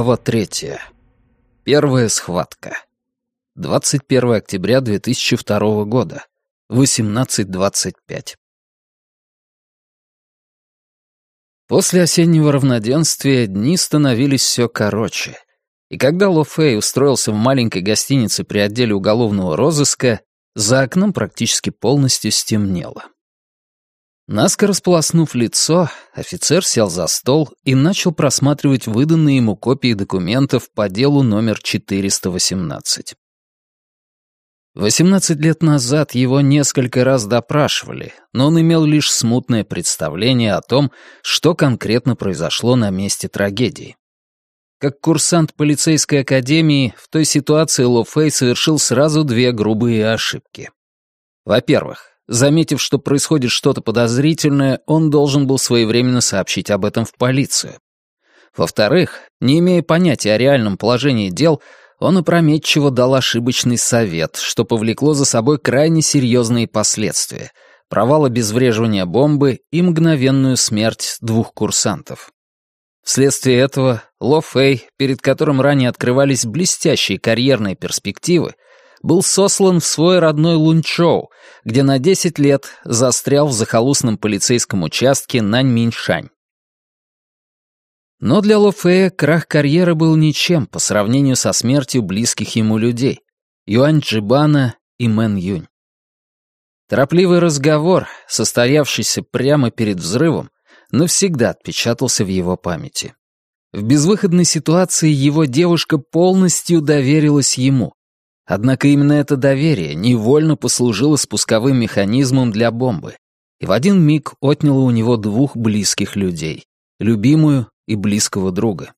Глава третья. Первая схватка. 21 октября 2002 года. 18.25. После осеннего равноденствия дни становились все короче. И когда Ло Фэй устроился в маленькой гостинице при отделе уголовного розыска, за окном практически полностью стемнело. Наскоро сполоснув лицо, офицер сел за стол и начал просматривать выданные ему копии документов по делу номер 418. 18 лет назад его несколько раз допрашивали, но он имел лишь смутное представление о том, что конкретно произошло на месте трагедии. Как курсант полицейской академии, в той ситуации Ло Фэй совершил сразу две грубые ошибки. Во-первых, Заметив, что происходит что-то подозрительное, он должен был своевременно сообщить об этом в полицию. Во-вторых, не имея понятия о реальном положении дел, он опрометчиво дал ошибочный совет, что повлекло за собой крайне серьезные последствия — провал обезвреживания бомбы и мгновенную смерть двух курсантов. Вследствие этого Ло Фэй, перед которым ранее открывались блестящие карьерные перспективы, был сослан в свой родной Лунчоу, где на 10 лет застрял в захолустном полицейском участке Наньминьшань. Но для Ло Фея крах карьеры был ничем по сравнению со смертью близких ему людей — Юань Джибана и Мэн Юнь. Торопливый разговор, состоявшийся прямо перед взрывом, навсегда отпечатался в его памяти. В безвыходной ситуации его девушка полностью доверилась ему, Однако именно это доверие невольно послужило спусковым механизмом для бомбы и в один миг отняло у него двух близких людей — любимую и близкого друга.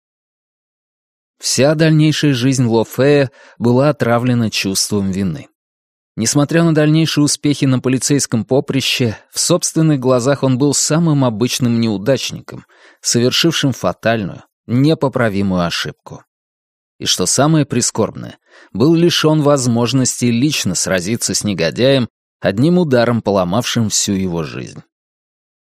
Вся дальнейшая жизнь Ло Фея была отравлена чувством вины. Несмотря на дальнейшие успехи на полицейском поприще, в собственных глазах он был самым обычным неудачником, совершившим фатальную, непоправимую ошибку и, что самое прискорбное, был лишён возможности лично сразиться с негодяем, одним ударом поломавшим всю его жизнь.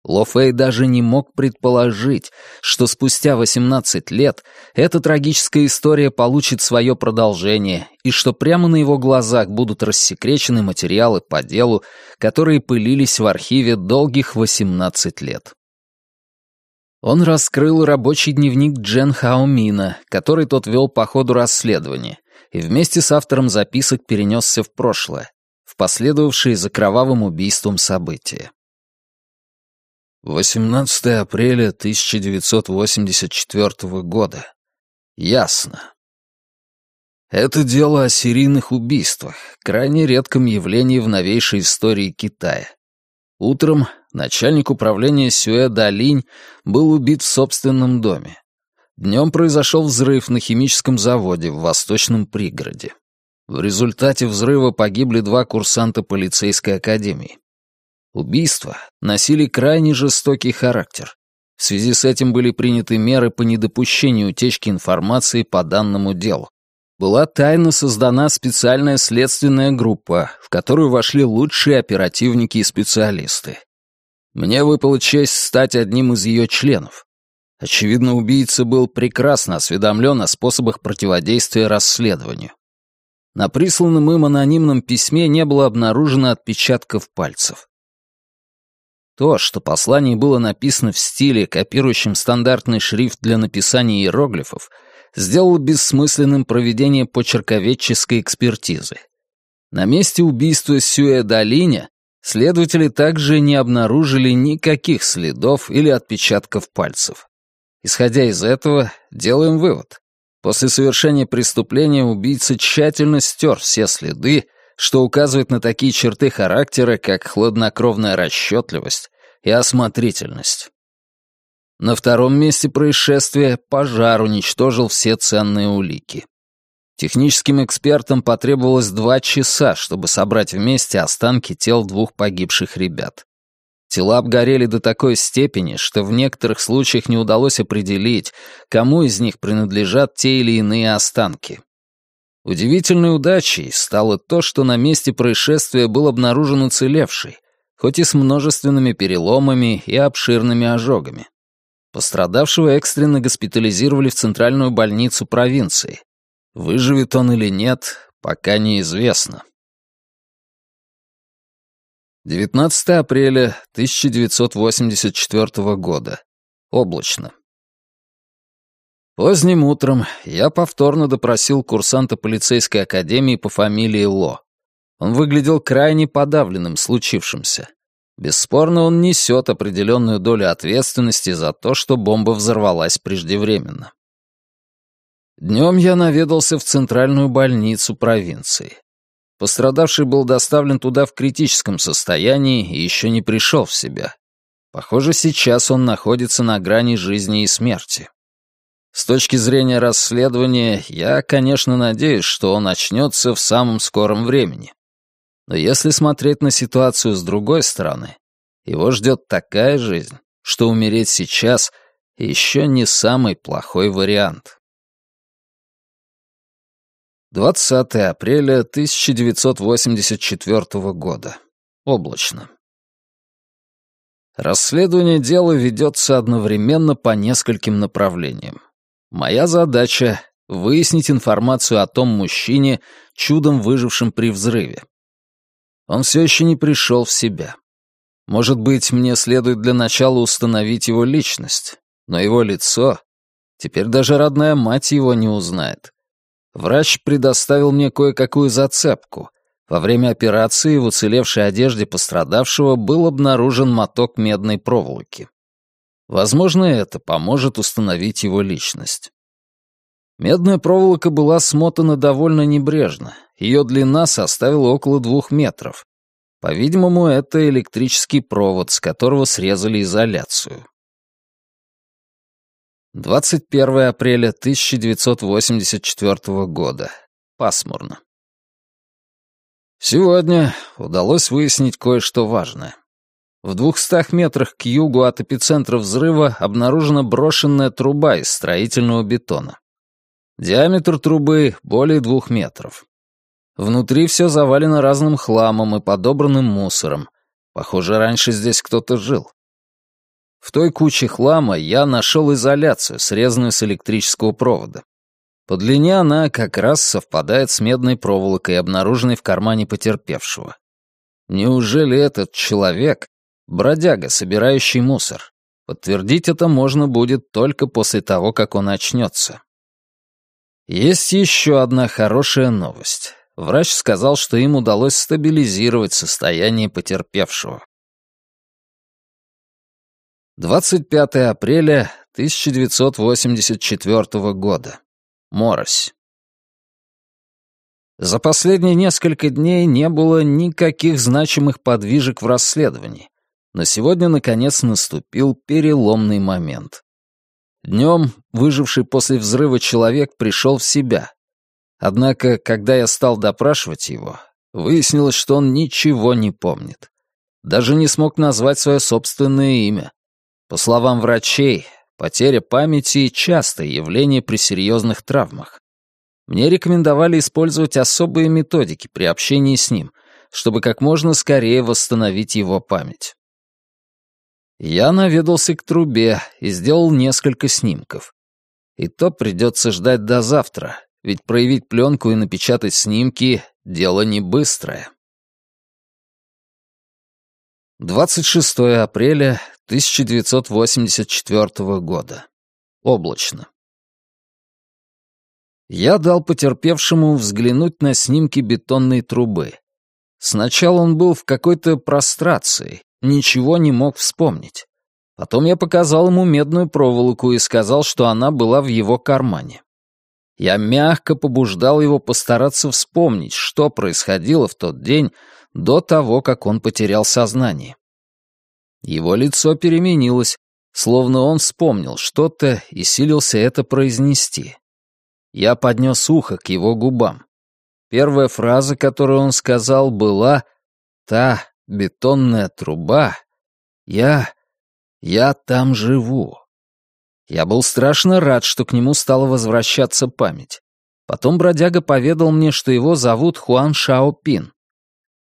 Ло Фэй даже не мог предположить, что спустя 18 лет эта трагическая история получит свое продолжение и что прямо на его глазах будут рассекречены материалы по делу, которые пылились в архиве долгих 18 лет. Он раскрыл рабочий дневник Джен Хаомина, который тот вел по ходу расследования, и вместе с автором записок перенесся в прошлое, в последовавшие за кровавым убийством события. 18 апреля 1984 года. Ясно. Это дело о серийных убийствах, крайне редком явлении в новейшей истории Китая. Утром начальник управления Сюэ Далинь был убит в собственном доме. Днем произошел взрыв на химическом заводе в восточном пригороде. В результате взрыва погибли два курсанта полицейской академии. Убийства носили крайне жестокий характер. В связи с этим были приняты меры по недопущению утечки информации по данному делу была тайно создана специальная следственная группа, в которую вошли лучшие оперативники и специалисты. Мне выпала честь стать одним из ее членов. Очевидно, убийца был прекрасно осведомлен о способах противодействия расследованию. На присланном им анонимном письме не было обнаружено отпечатков пальцев. То, что послание было написано в стиле, копирующем стандартный шрифт для написания иероглифов — сделал бессмысленным проведение почерковедческой экспертизы. На месте убийства Сюэ Долиня следователи также не обнаружили никаких следов или отпечатков пальцев. Исходя из этого, делаем вывод. После совершения преступления убийца тщательно стер все следы, что указывает на такие черты характера, как хладнокровная расчетливость и осмотрительность. На втором месте происшествия пожар уничтожил все ценные улики. Техническим экспертам потребовалось два часа, чтобы собрать вместе останки тел двух погибших ребят. Тела обгорели до такой степени, что в некоторых случаях не удалось определить, кому из них принадлежат те или иные останки. Удивительной удачей стало то, что на месте происшествия был обнаружен уцелевший, хоть и с множественными переломами и обширными ожогами. Пострадавшего экстренно госпитализировали в центральную больницу провинции. Выживет он или нет, пока неизвестно. 19 апреля 1984 года. Облачно. Поздним утром я повторно допросил курсанта полицейской академии по фамилии Ло. Он выглядел крайне подавленным случившимся. Бесспорно, он несет определенную долю ответственности за то, что бомба взорвалась преждевременно. Днем я наведался в центральную больницу провинции. Пострадавший был доставлен туда в критическом состоянии и еще не пришел в себя. Похоже, сейчас он находится на грани жизни и смерти. С точки зрения расследования, я, конечно, надеюсь, что он очнется в самом скором времени. Но если смотреть на ситуацию с другой стороны, его ждет такая жизнь, что умереть сейчас еще не самый плохой вариант. 20 апреля 1984 года. Облачно. Расследование дела ведется одновременно по нескольким направлениям. Моя задача — выяснить информацию о том мужчине, чудом выжившем при взрыве. Он все еще не пришел в себя. Может быть, мне следует для начала установить его личность, но его лицо... Теперь даже родная мать его не узнает. Врач предоставил мне кое-какую зацепку. Во время операции в уцелевшей одежде пострадавшего был обнаружен моток медной проволоки. Возможно, это поможет установить его личность. Медная проволока была смотана довольно небрежно. Ее длина составила около двух метров. По-видимому, это электрический провод, с которого срезали изоляцию. 21 апреля 1984 года. Пасмурно. Сегодня удалось выяснить кое-что важное. В двухстах метрах к югу от эпицентра взрыва обнаружена брошенная труба из строительного бетона. Диаметр трубы более двух метров. Внутри все завалено разным хламом и подобранным мусором. Похоже, раньше здесь кто-то жил. В той куче хлама я нашел изоляцию, срезанную с электрического провода. По длине она как раз совпадает с медной проволокой, обнаруженной в кармане потерпевшего. Неужели этот человек — бродяга, собирающий мусор? Подтвердить это можно будет только после того, как он очнется. Есть еще одна хорошая новость. Врач сказал, что им удалось стабилизировать состояние потерпевшего. 25 апреля 1984 года. Морось. За последние несколько дней не было никаких значимых подвижек в расследовании, но сегодня, наконец, наступил переломный момент. Днем выживший после взрыва человек пришел в себя. Однако, когда я стал допрашивать его, выяснилось, что он ничего не помнит. Даже не смог назвать свое собственное имя. По словам врачей, потеря памяти — частое явление при серьезных травмах. Мне рекомендовали использовать особые методики при общении с ним, чтобы как можно скорее восстановить его память. Я наведался к трубе и сделал несколько снимков. И то придется ждать до завтра, ведь проявить пленку и напечатать снимки — дело не быстрое. 26 апреля 1984 года. Облачно. Я дал потерпевшему взглянуть на снимки бетонной трубы. Сначала он был в какой-то прострации, ничего не мог вспомнить. Потом я показал ему медную проволоку и сказал, что она была в его кармане. Я мягко побуждал его постараться вспомнить, что происходило в тот день, до того, как он потерял сознание. Его лицо переменилось, словно он вспомнил что-то и силился это произнести. Я поднес ухо к его губам. Первая фраза, которую он сказал, была «Та бетонная труба. Я... я там живу». Я был страшно рад, что к нему стала возвращаться память. Потом бродяга поведал мне, что его зовут Хуан Шаопин.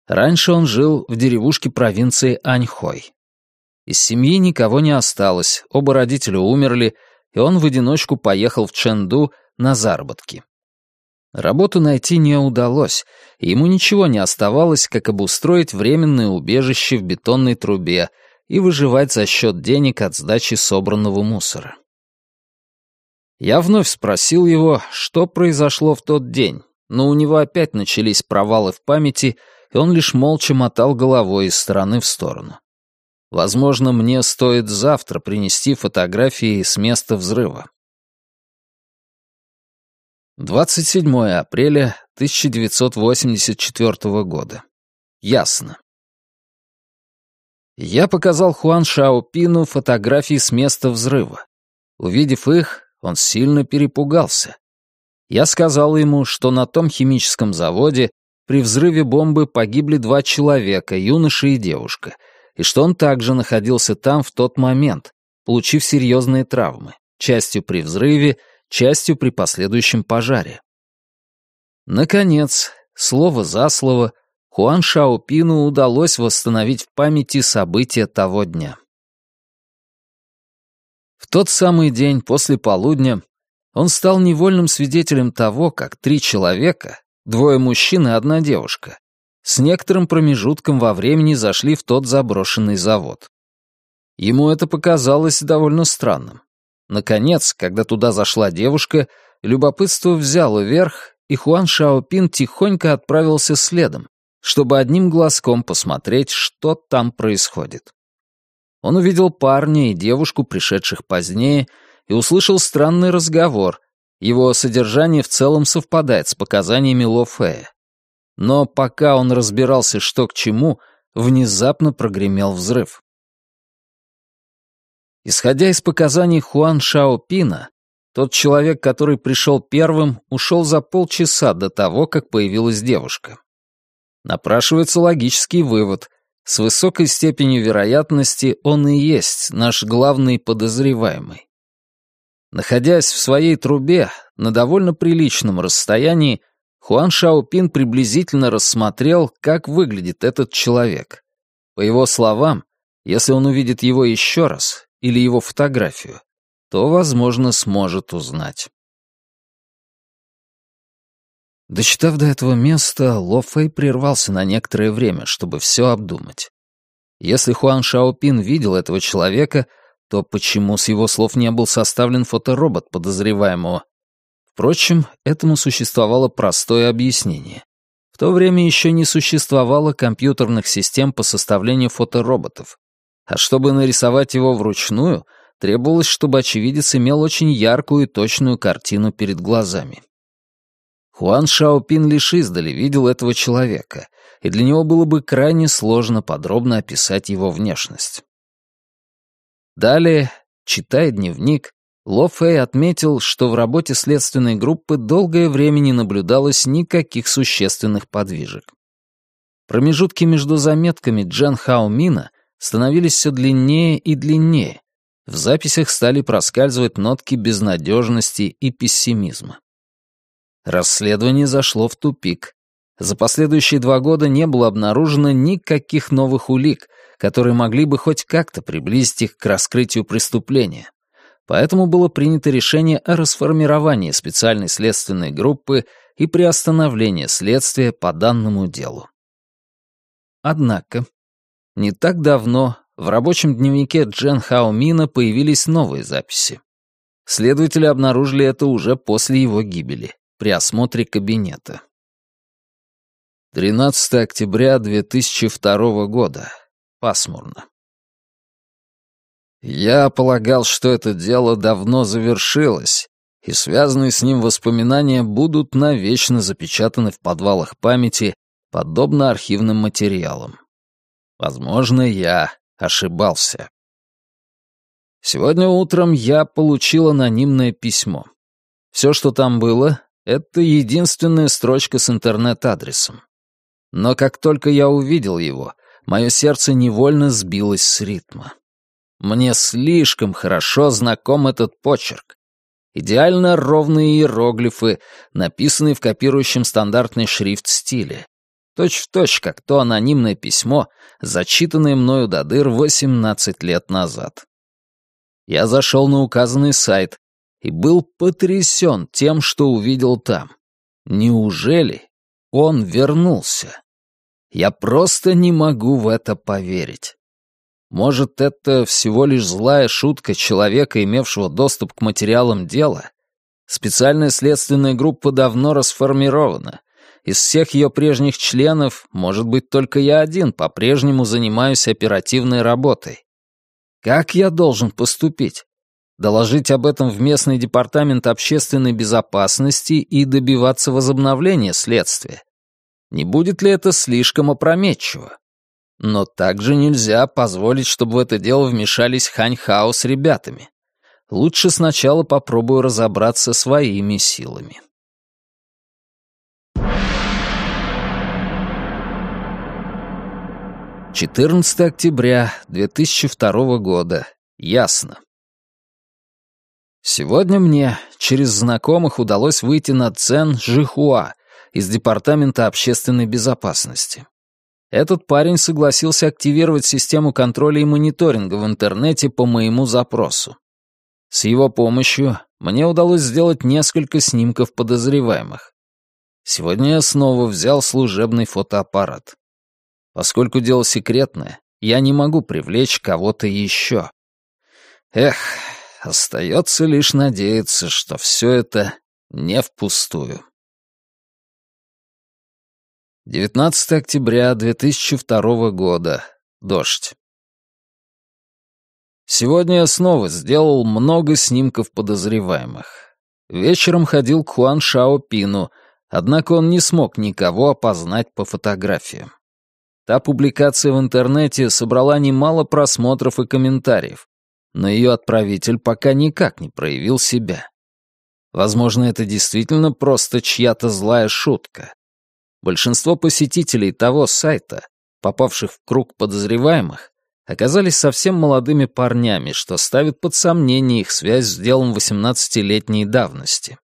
Раньше он жил в деревушке провинции Аньхой. Из семьи никого не осталось, оба родителя умерли, и он в одиночку поехал в Чэнду на заработки. Работу найти не удалось, и ему ничего не оставалось, как обустроить временное убежище в бетонной трубе и выживать за счет денег от сдачи собранного мусора. Я вновь спросил его, что произошло в тот день, но у него опять начались провалы в памяти, и он лишь молча мотал головой из стороны в сторону. Возможно, мне стоит завтра принести фотографии с места взрыва. 27 апреля 1984 года. Ясно. Я показал Хуан Шаопину фотографии с места взрыва. Увидев их, он сильно перепугался. Я сказал ему, что на том химическом заводе при взрыве бомбы погибли два человека, юноша и девушка, и что он также находился там в тот момент, получив серьезные травмы, частью при взрыве, частью при последующем пожаре. Наконец, слово за слово, Хуан Шаопину удалось восстановить в памяти события того дня. В тот самый день после полудня он стал невольным свидетелем того, как три человека, двое мужчин и одна девушка, с некоторым промежутком во времени зашли в тот заброшенный завод. Ему это показалось довольно странным. Наконец, когда туда зашла девушка, любопытство взяло верх, и Хуан Шаопин тихонько отправился следом, чтобы одним глазком посмотреть, что там происходит. Он увидел парня и девушку, пришедших позднее, и услышал странный разговор. Его содержание в целом совпадает с показаниями Ло Фея. Но пока он разбирался, что к чему, внезапно прогремел взрыв. Исходя из показаний Хуан Шаопина, тот человек, который пришел первым, ушел за полчаса до того, как появилась девушка. Напрашивается логический вывод. С высокой степенью вероятности он и есть наш главный подозреваемый. Находясь в своей трубе на довольно приличном расстоянии, Хуан Шаопин приблизительно рассмотрел, как выглядит этот человек. По его словам, если он увидит его еще раз или его фотографию, то, возможно, сможет узнать. Дочитав до этого места, Ло Фэй прервался на некоторое время, чтобы все обдумать. Если Хуан Шаопин видел этого человека, то почему с его слов не был составлен фоторобот подозреваемого? Впрочем, этому существовало простое объяснение. В то время еще не существовало компьютерных систем по составлению фотороботов. А чтобы нарисовать его вручную, требовалось, чтобы очевидец имел очень яркую и точную картину перед глазами. Хуан Шаопин лишь издали видел этого человека, и для него было бы крайне сложно подробно описать его внешность. Далее, читая дневник, Ло Фэй отметил, что в работе следственной группы долгое время не наблюдалось никаких существенных подвижек. Промежутки между заметками Джан Хао Мина становились все длиннее и длиннее. В записях стали проскальзывать нотки безнадежности и пессимизма. Расследование зашло в тупик. За последующие два года не было обнаружено никаких новых улик, которые могли бы хоть как-то приблизить их к раскрытию преступления. Поэтому было принято решение о расформировании специальной следственной группы и приостановлении следствия по данному делу. Однако, не так давно в рабочем дневнике Джен Хао Мина появились новые записи. Следователи обнаружили это уже после его гибели при осмотре кабинета. 13 октября 2002 года. Пасмурно. Я полагал, что это дело давно завершилось, и связанные с ним воспоминания будут навечно запечатаны в подвалах памяти, подобно архивным материалам. Возможно, я ошибался. Сегодня утром я получил анонимное письмо. Все, что там было, это единственная строчка с интернет-адресом. Но как только я увидел его, мое сердце невольно сбилось с ритма. Мне слишком хорошо знаком этот почерк. Идеально ровные иероглифы, написанные в копирующем стандартный шрифт стиле. точь-в-точь, точь, как то анонимное письмо, зачитанное мною до дыр 18 лет назад. Я зашел на указанный сайт и был потрясен тем, что увидел там. Неужели он вернулся? Я просто не могу в это поверить. Может, это всего лишь злая шутка человека, имевшего доступ к материалам дела? Специальная следственная группа давно расформирована. Из всех ее прежних членов, может быть, только я один по-прежнему занимаюсь оперативной работой. Как я должен поступить? Доложить об этом в местный департамент общественной безопасности и добиваться возобновления следствия? Не будет ли это слишком опрометчиво? Но также нельзя позволить, чтобы в это дело вмешались Ханьхао с ребятами. Лучше сначала попробую разобраться своими силами. Четырнадцатое октября 2002 года. Ясно. Сегодня мне через знакомых удалось выйти на Цен Жихуа из Департамента общественной безопасности. Этот парень согласился активировать систему контроля и мониторинга в интернете по моему запросу. С его помощью мне удалось сделать несколько снимков подозреваемых. Сегодня я снова взял служебный фотоаппарат. Поскольку дело секретное, я не могу привлечь кого-то еще. Эх, остается лишь надеяться, что все это не впустую. 19 октября 2002 года. Дождь. Сегодня я снова сделал много снимков подозреваемых. Вечером ходил к Хуан Шао Пину, однако он не смог никого опознать по фотографиям. Та публикация в интернете собрала немало просмотров и комментариев, но ее отправитель пока никак не проявил себя. Возможно, это действительно просто чья-то злая шутка. Большинство посетителей того сайта, попавших в круг подозреваемых, оказались совсем молодыми парнями, что ставит под сомнение их связь с делом 18-летней давности.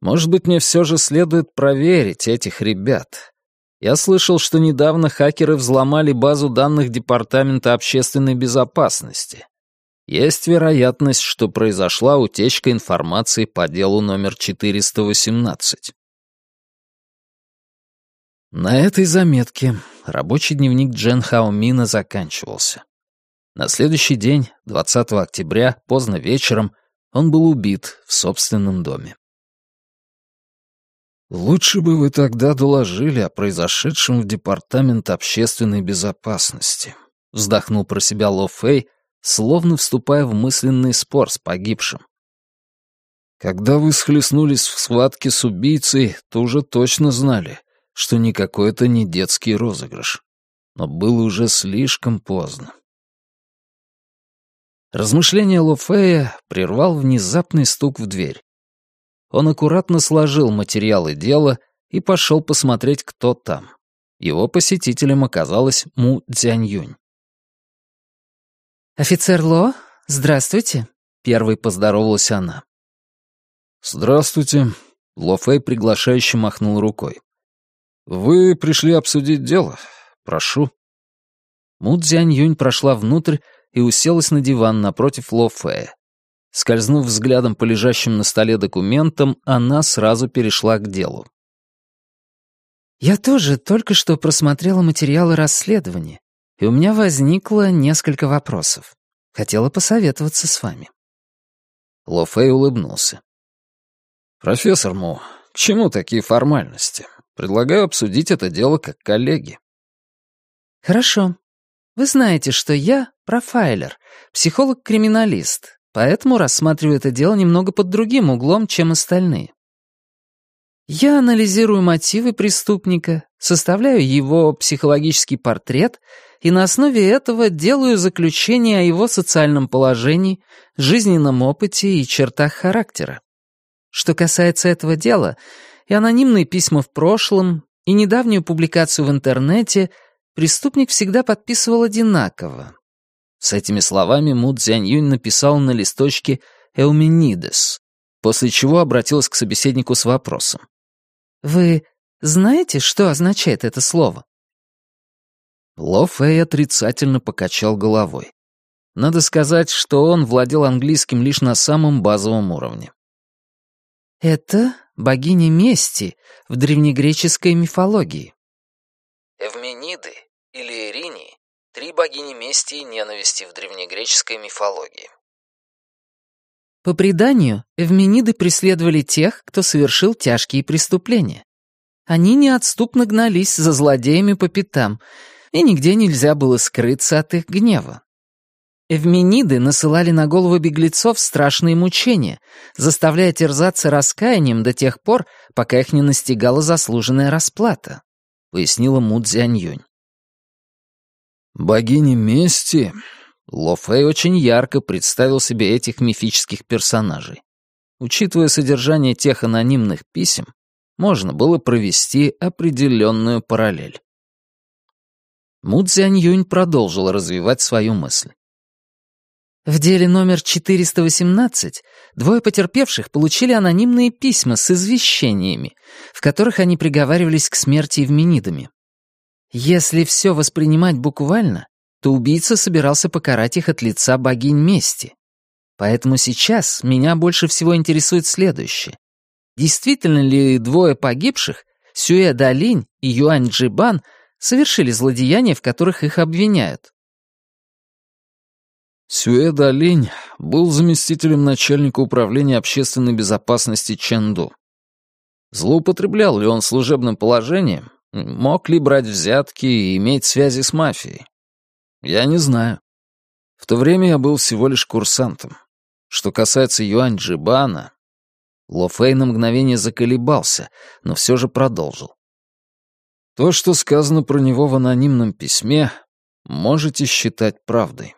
Может быть, мне все же следует проверить этих ребят. Я слышал, что недавно хакеры взломали базу данных Департамента общественной безопасности. Есть вероятность, что произошла утечка информации по делу номер 418. На этой заметке рабочий дневник Джен Хаомина заканчивался. На следующий день, 20 октября, поздно вечером, он был убит в собственном доме. «Лучше бы вы тогда доложили о произошедшем в Департамент общественной безопасности», вздохнул про себя Ло Фэй, словно вступая в мысленный спор с погибшим. «Когда вы схлестнулись в схватке с убийцей, то уже точно знали, что никакой это не детский розыгрыш. Но было уже слишком поздно. Размышление Лофея прервал внезапный стук в дверь. Он аккуратно сложил материалы дела и пошел посмотреть, кто там. Его посетителем оказалась Му Цзяньюнь. «Офицер Ло, здравствуйте», — первой поздоровалась она. «Здравствуйте», — Ло Фэй приглашающе махнул рукой. «Вы пришли обсудить дело? Прошу». Му Цзянь-Юнь прошла внутрь и уселась на диван напротив Ло Фэя. Скользнув взглядом по лежащим на столе документам, она сразу перешла к делу. «Я тоже только что просмотрела материалы расследования, и у меня возникло несколько вопросов. Хотела посоветоваться с вами». Ло Фэй улыбнулся. «Профессор Му, к чему такие формальности? Предлагаю обсудить это дело как коллеги». «Хорошо. Вы знаете, что я профайлер, психолог-криминалист, поэтому рассматриваю это дело немного под другим углом, чем остальные. Я анализирую мотивы преступника, составляю его психологический портрет и на основе этого делаю заключение о его социальном положении, жизненном опыте и чертах характера. Что касается этого дела, и анонимные письма в прошлом, и недавнюю публикацию в интернете преступник всегда подписывал одинаково. С этими словами Му Цзянь написал на листочке «Эуменидес», после чего обратилась к собеседнику с вопросом. «Вы Знаете, что означает это слово? Ло Фэй отрицательно покачал головой. Надо сказать, что он владел английским лишь на самом базовом уровне. Это богиня мести в древнегреческой мифологии. Эвмениды или Ирини — три богини мести и ненависти в древнегреческой мифологии. По преданию, эвмениды преследовали тех, кто совершил тяжкие преступления. Они неотступно гнались за злодеями по пятам, и нигде нельзя было скрыться от их гнева. Эвмениды насылали на голову беглецов страшные мучения, заставляя терзаться раскаянием до тех пор, пока их не настигала заслуженная расплата, пояснила Му Цзяньюнь. «Богини мести?» Ло Фэй очень ярко представил себе этих мифических персонажей. Учитывая содержание тех анонимных писем, можно было провести определенную параллель. Му Цзяньюнь продолжила развивать свою мысль. В деле номер 418 двое потерпевших получили анонимные письма с извещениями, в которых они приговаривались к смерти евменидами. Если все воспринимать буквально, то убийца собирался покарать их от лица богинь мести. Поэтому сейчас меня больше всего интересует следующее. Действительно ли двое погибших, Сюэ Далинь и Юань Джибан, совершили злодеяния, в которых их обвиняют? Сюэ Далинь был заместителем начальника управления общественной безопасности Чэнду. Злоупотреблял ли он служебным положением, мог ли брать взятки и иметь связи с мафией? Я не знаю. В то время я был всего лишь курсантом. Что касается Юань Джибана, Ло Фэй на мгновение заколебался, но все же продолжил. То, что сказано про него в анонимном письме, можете считать правдой.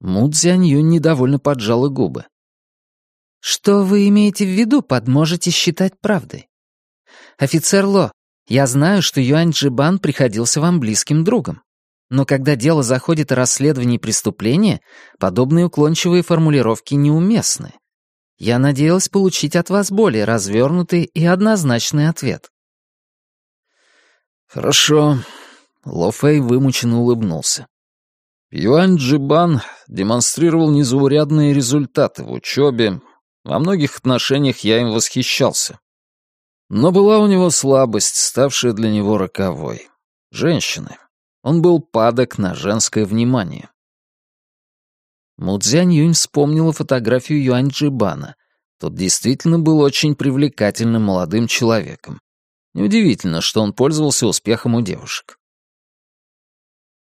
Му Цзяньюнь недовольно поджала губы. «Что вы имеете в виду под «можете считать правдой»? Офицер Ло, я знаю, что Юань Джибан приходился вам близким другом. Но когда дело заходит о расследовании преступления, подобные уклончивые формулировки неуместны. Я надеялась получить от вас более развернутый и однозначный ответ. «Хорошо», — Ло Фэй вымученно улыбнулся. Юань Джибан демонстрировал незаурядные результаты в учебе. Во многих отношениях я им восхищался. Но была у него слабость, ставшая для него роковой. Женщины. Он был падок на женское внимание. Мудзянь Юнь вспомнила фотографию Юань Джибана. Тот действительно был очень привлекательным молодым человеком. Неудивительно, что он пользовался успехом у девушек.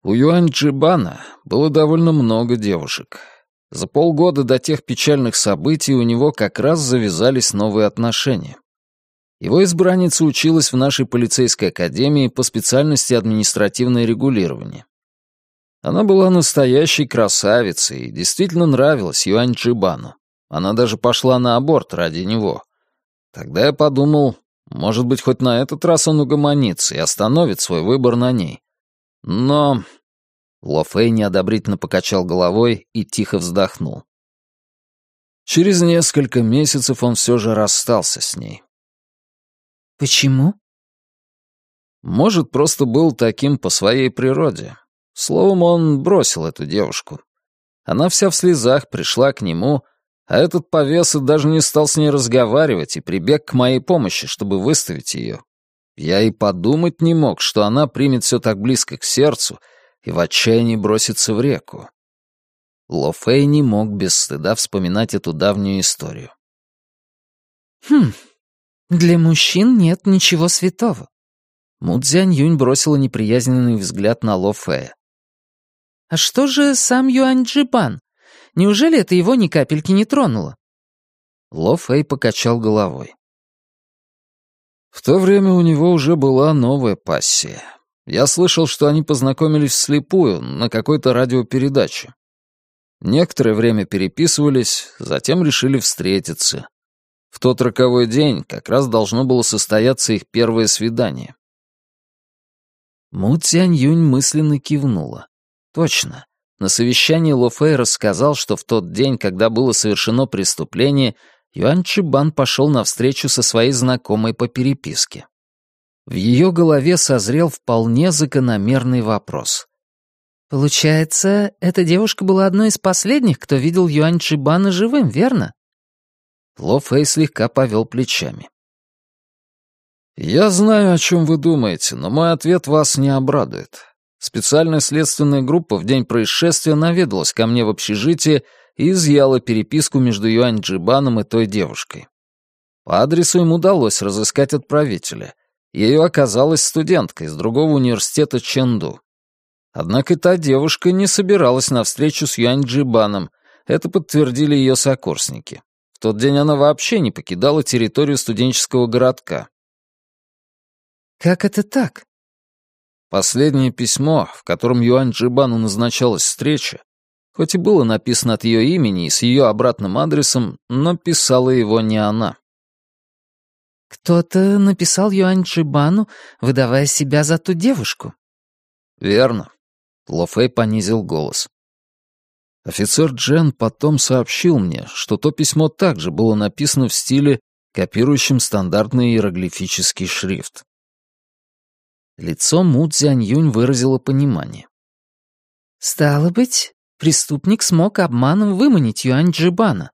У Юань Джибана было довольно много девушек. За полгода до тех печальных событий у него как раз завязались новые отношения. Его избранница училась в нашей полицейской академии по специальности административное регулирование. Она была настоящей красавицей и действительно нравилась Юань Джибану. Она даже пошла на аборт ради него. Тогда я подумал, может быть, хоть на этот раз он угомонится и остановит свой выбор на ней. Но Ло Фэй неодобрительно покачал головой и тихо вздохнул. Через несколько месяцев он все же расстался с ней. «Почему?» Может, просто был таким по своей природе. Словом, он бросил эту девушку. Она вся в слезах пришла к нему, а этот повеса даже не стал с ней разговаривать и прибег к моей помощи, чтобы выставить ее. Я и подумать не мог, что она примет все так близко к сердцу и в отчаянии бросится в реку. Ло Фэй не мог без стыда вспоминать эту давнюю историю. «Хм, для мужчин нет ничего святого». Мудзянь Юнь бросила неприязненный взгляд на Ло Фэя. «А что же сам Юань Джибан? Неужели это его ни капельки не тронуло?» Ло Фэй покачал головой. В то время у него уже была новая пассия. Я слышал, что они познакомились вслепую на какой-то радиопередаче. Некоторое время переписывались, затем решили встретиться. В тот роковой день как раз должно было состояться их первое свидание. Му Цянь Юнь мысленно кивнула. Точно. На совещании Ло Фэй рассказал, что в тот день, когда было совершено преступление, Юань Чибан пошел навстречу со своей знакомой по переписке. В ее голове созрел вполне закономерный вопрос. «Получается, эта девушка была одной из последних, кто видел Юань Чжибана живым, верно?» Ло Фэй слегка повел плечами. «Я знаю, о чем вы думаете, но мой ответ вас не обрадует. Специальная следственная группа в день происшествия наведалась ко мне в общежитие и изъяла переписку между Юань Джибаном и той девушкой. По адресу им удалось разыскать отправителя. Ею оказалась студентка из другого университета Ченду. Однако та девушка не собиралась на встречу с Юань Джибаном, это подтвердили ее сокурсники. В тот день она вообще не покидала территорию студенческого городка. «Как это так?» Последнее письмо, в котором Юань Джибану назначалась встреча, хоть и было написано от ее имени и с ее обратным адресом, но писала его не она. «Кто-то написал Юань Джибану, выдавая себя за ту девушку?» «Верно». Лофей понизил голос. Офицер Джен потом сообщил мне, что то письмо также было написано в стиле, копирующем стандартный иероглифический шрифт. Лицо Му Цзянь-Юнь выразило понимание. «Стало быть, преступник смог обманом выманить Юань Джибана».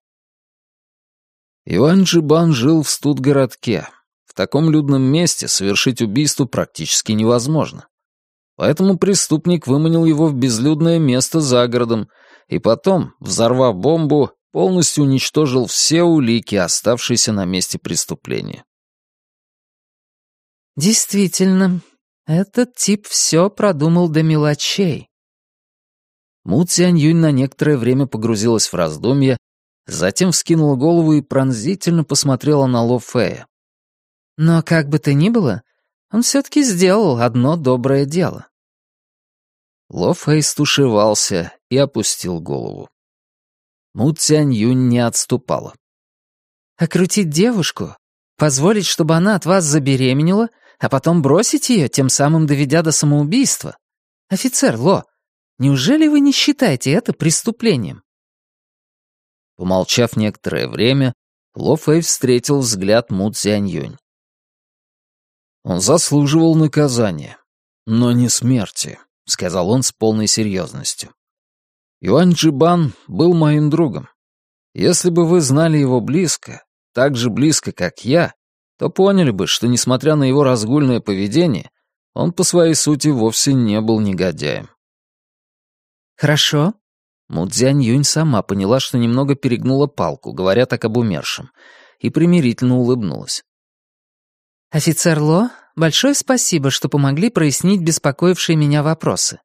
Юань Джибан жил в студгородке. В таком людном месте совершить убийство практически невозможно. Поэтому преступник выманил его в безлюдное место за городом и потом, взорвав бомбу, полностью уничтожил все улики, оставшиеся на месте преступления. «Действительно, этот тип все продумал до мелочей. Му Цянь-Юнь на некоторое время погрузилась в раздумья, затем вскинула голову и пронзительно посмотрела на Ло Фея. Но как бы то ни было, он все-таки сделал одно доброе дело. Ло Фэй стушевался и опустил голову. Му Цянь-Юнь не отступала. «Окрутить девушку? Позволить, чтобы она от вас забеременела а потом бросить ее, тем самым доведя до самоубийства? Офицер Ло, неужели вы не считаете это преступлением?» Помолчав некоторое время, Ло Фэй встретил взгляд Му Цзянь-Юнь. «Он заслуживал наказания, но не смерти», — сказал он с полной серьезностью. «Юань Джибан был моим другом. Если бы вы знали его близко, так же близко, как я, то поняли бы, что, несмотря на его разгульное поведение, он по своей сути вовсе не был негодяем. «Хорошо». Мудзянь Юнь сама поняла, что немного перегнула палку, говоря так об умершем, и примирительно улыбнулась. «Офицер Ло, большое спасибо, что помогли прояснить беспокоившие меня вопросы.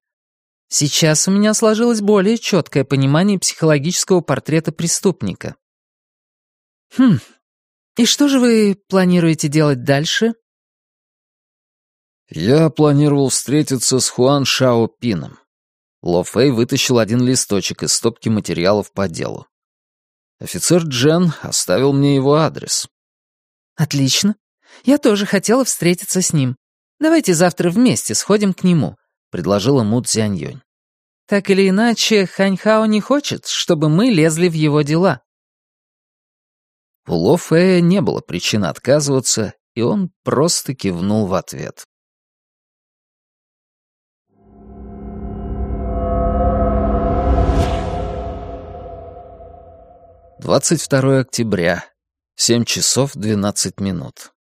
Сейчас у меня сложилось более четкое понимание психологического портрета преступника. Хм, «И что же вы планируете делать дальше?» «Я планировал встретиться с Хуан Шао Пином». Ло Фэй вытащил один листочек из стопки материалов по делу. Офицер Джен оставил мне его адрес. «Отлично. Я тоже хотела встретиться с ним. Давайте завтра вместе сходим к нему», — предложила Му Цзяньёнь. «Так или иначе, Ханьхао не хочет, чтобы мы лезли в его дела». У Ло Фея не было причин отказываться, и он просто кивнул в ответ. Двадцать второе октября, семь часов двенадцать минут.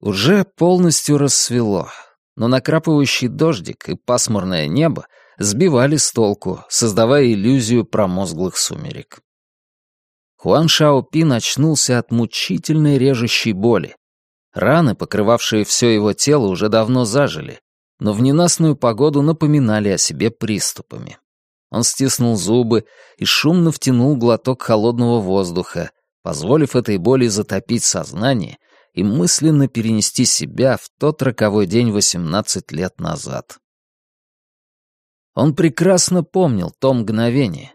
Уже полностью рассвело, но накрапывающий дождик и пасмурное небо сбивали с толку, создавая иллюзию промозглых сумерек. Хуан Шаопин очнулся от мучительной режущей боли. Раны, покрывавшие все его тело, уже давно зажили, но в ненастную погоду напоминали о себе приступами. Он стиснул зубы и шумно втянул глоток холодного воздуха, позволив этой боли затопить сознание и мысленно перенести себя в тот роковой день 18 лет назад. Он прекрасно помнил то мгновение,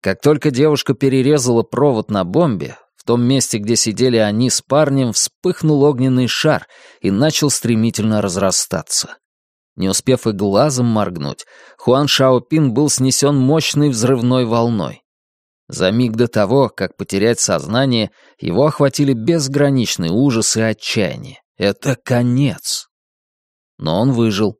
как только девушка перерезала провод на бомбе, в том месте, где сидели они с парнем, вспыхнул огненный шар и начал стремительно разрастаться. Не успев и глазом моргнуть, Хуан Шаопин был снесен мощной взрывной волной. За миг до того, как потерять сознание, его охватили безграничный ужас и отчаяние. Это конец. Но он выжил.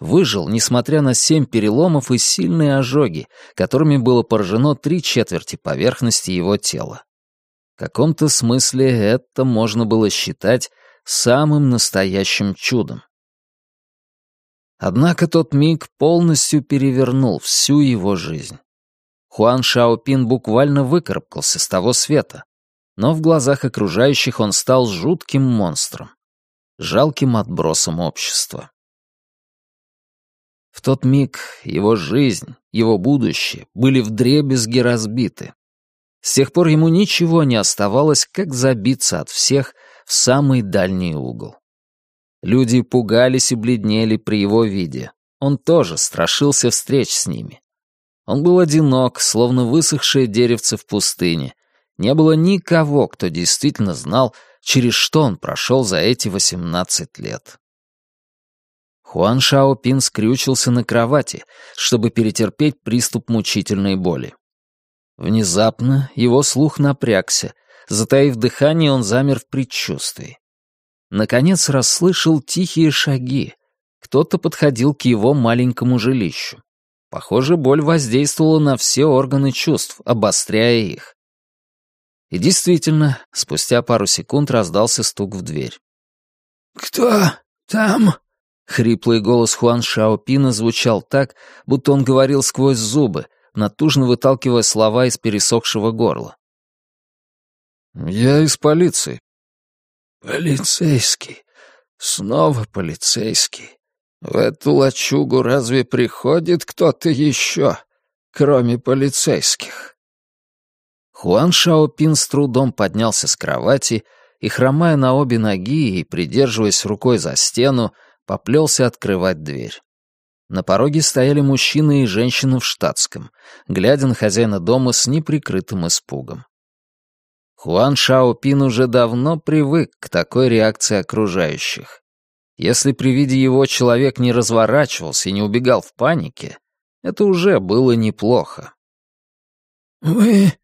Выжил, несмотря на семь переломов и сильные ожоги, которыми было поражено три четверти поверхности его тела. В каком-то смысле это можно было считать самым настоящим чудом. Однако тот миг полностью перевернул всю его жизнь. Хуан Шаопин буквально выкарабкался с того света, но в глазах окружающих он стал жутким монстром, жалким отбросом общества. В тот миг его жизнь, его будущее были вдребезги разбиты. С тех пор ему ничего не оставалось, как забиться от всех в самый дальний угол. Люди пугались и бледнели при его виде. Он тоже страшился встреч с ними. Он был одинок, словно высохшее деревце в пустыне. Не было никого, кто действительно знал, через что он прошел за эти восемнадцать лет. Хуан Шаопин скрючился на кровати, чтобы перетерпеть приступ мучительной боли. Внезапно его слух напрягся. Затаив дыхание, он замер в предчувствии. Наконец расслышал тихие шаги. Кто-то подходил к его маленькому жилищу. Похоже, боль воздействовала на все органы чувств, обостряя их. И действительно, спустя пару секунд раздался стук в дверь. «Кто там?» Хриплый голос Хуан Шаопина звучал так, будто он говорил сквозь зубы, натужно выталкивая слова из пересохшего горла. «Я из полиции». «Полицейский. Снова полицейский. В эту лачугу разве приходит кто-то еще, кроме полицейских?» Хуан Шаопин с трудом поднялся с кровати и, хромая на обе ноги и придерживаясь рукой за стену, поплелся открывать дверь. На пороге стояли мужчина и женщина в штатском, глядя на хозяина дома с неприкрытым испугом. Хуан Шаопин уже давно привык к такой реакции окружающих. Если при виде его человек не разворачивался и не убегал в панике, это уже было неплохо. «Вы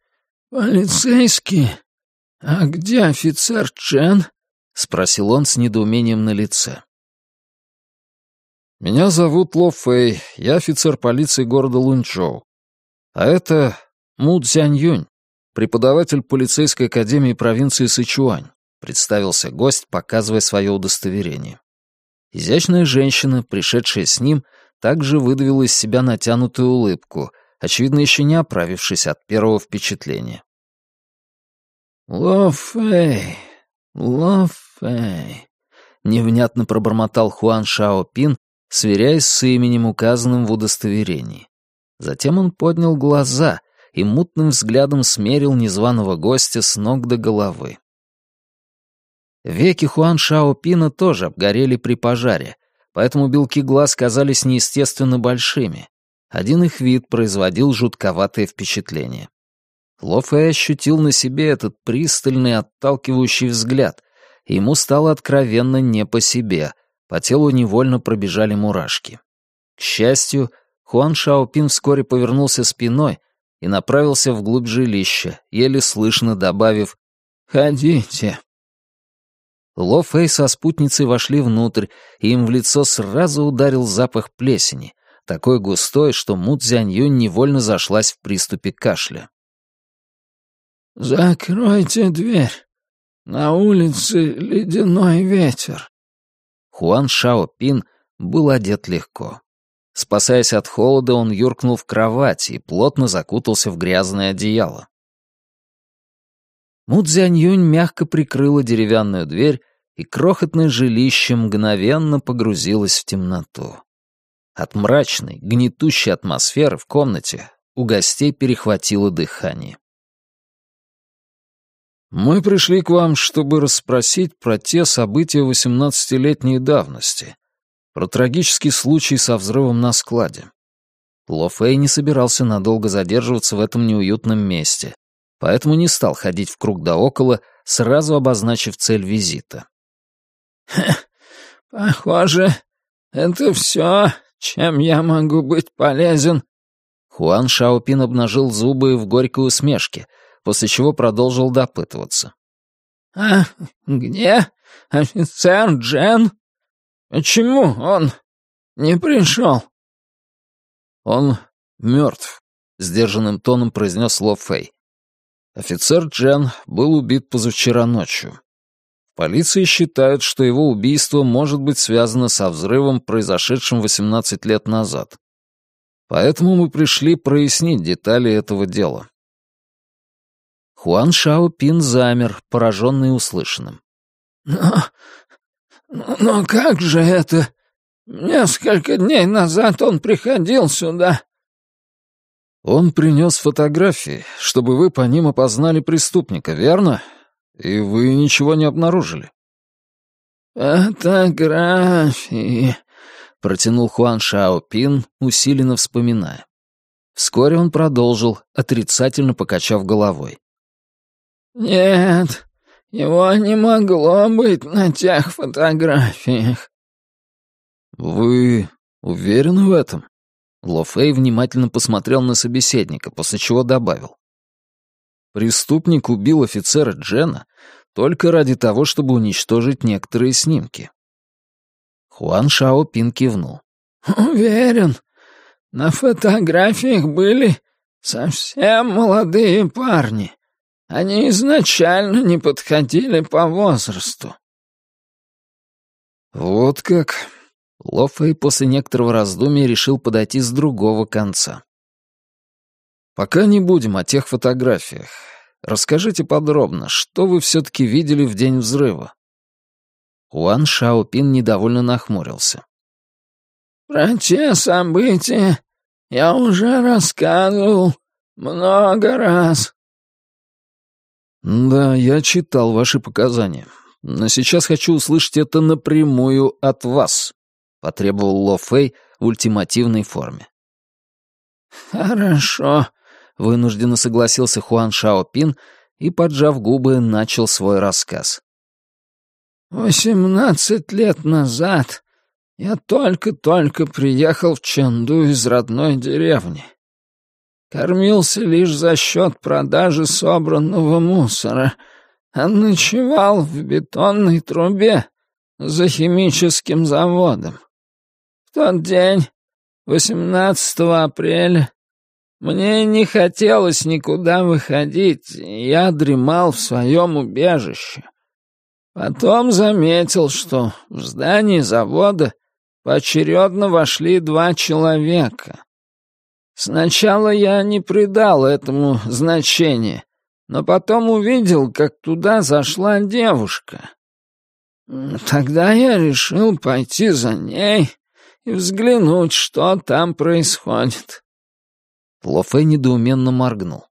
полицейский? А где офицер Чен?» — спросил он с недоумением на лице. «Меня зовут Ло Фэй, я офицер полиции города Лунчжоу. А это Му Цзянь Юнь, преподаватель полицейской академии провинции Сычуань», представился гость, показывая свое удостоверение. Изящная женщина, пришедшая с ним, также выдавила из себя натянутую улыбку, очевидно, еще не оправившись от первого впечатления. «Ло Фэй, Ло Фэй», — невнятно пробормотал Хуан Шао Пин, сверяясь с именем, указанным в удостоверении. Затем он поднял глаза и мутным взглядом смерил незваного гостя с ног до головы. Веки Хуан Шао Пина тоже обгорели при пожаре, поэтому белки глаз казались неестественно большими. Один их вид производил жутковатое впечатление. Ло Фэй ощутил на себе этот пристальный, отталкивающий взгляд, и ему стало откровенно не по себе — по телу невольно пробежали мурашки. К счастью, Хуан Шаопин вскоре повернулся спиной и направился вглубь жилища, еле слышно добавив «Ходите». Ло Фэй со спутницей вошли внутрь, и им в лицо сразу ударил запах плесени, такой густой, что Му Цзянь невольно зашлась в приступе кашля. «Закройте дверь. На улице ледяной ветер», Хуан Шао Пин был одет легко. Спасаясь от холода, он юркнул в кровать и плотно закутался в грязное одеяло. Му Цзянь мягко прикрыла деревянную дверь, и крохотное жилище мгновенно погрузилось в темноту. От мрачной, гнетущей атмосферы в комнате у гостей перехватило дыхание. Мы пришли к вам, чтобы расспросить про те события восемнадцатилетней давности, про трагический случай со взрывом на складе. Ло Фэй не собирался надолго задерживаться в этом неуютном месте, поэтому не стал ходить в круг да около, сразу обозначив цель визита. «Похоже, это все, чем я могу быть полезен». Хуан Шаопин обнажил зубы в горькой усмешке, после чего продолжил допытываться. «А где офицер Джен? Почему он не пришел?» «Он мертв», — сдержанным тоном произнес Ло Фэй. Офицер Джен был убит позавчера ночью. Полиция считает, что его убийство может быть связано со взрывом, произошедшим 18 лет назад. Поэтому мы пришли прояснить детали этого дела. Хуан Шао Пин замер, пораженный услышанным. «Но... но как же это? Несколько дней назад он приходил сюда». «Он принес фотографии, чтобы вы по ним опознали преступника, верно? И вы ничего не обнаружили?» «Фотографии», — протянул Хуан Шао Пин, усиленно вспоминая. Вскоре он продолжил, отрицательно покачав головой. «Нет, его не могло быть на тех фотографиях». «Вы уверены в этом?» Ло Фэй внимательно посмотрел на собеседника, после чего добавил. Преступник убил офицера Джена только ради того, чтобы уничтожить некоторые снимки. Хуан Шао Пин кивнул. «Уверен. На фотографиях были совсем молодые парни. Они изначально не подходили по возрасту». «Вот как...» Ло Фэй после некоторого раздумья решил подойти с другого конца. «Пока не будем о тех фотографиях. Расскажите подробно, что вы все-таки видели в день взрыва?» Хуан Шаопин недовольно нахмурился. «Про те события я уже рассказывал много раз». «Да, я читал ваши показания, но сейчас хочу услышать это напрямую от вас», — потребовал Ло Фэй в ультимативной форме. «Хорошо», Вынужденно согласился Хуан Шаопин и, поджав губы, начал свой рассказ. «Восемнадцать лет назад я только-только приехал в Чанду из родной деревни. Кормился лишь за счет продажи собранного мусора, а ночевал в бетонной трубе за химическим заводом. В тот день, 18 апреля, мне не хотелось никуда выходить, я дремал в своем убежище. Потом заметил, что в здании завода поочередно вошли два человека. Сначала я не придал этому значения, но потом увидел, как туда зашла девушка. Тогда я решил пойти за ней и взглянуть, что там происходит. Лофе недоуменно моргнул.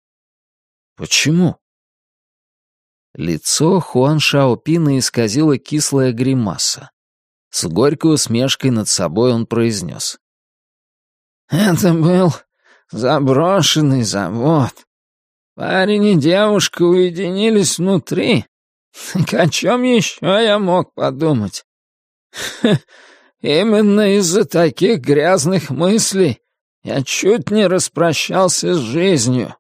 «Почему?» Лицо Хуан Шаопина исказило кислая гримаса. С горькой усмешкой над собой он произнес. «Это был заброшенный завод. Парень и девушка уединились внутри. о чем еще я мог подумать? Именно из-за таких грязных мыслей я чуть не распрощался с жизнью».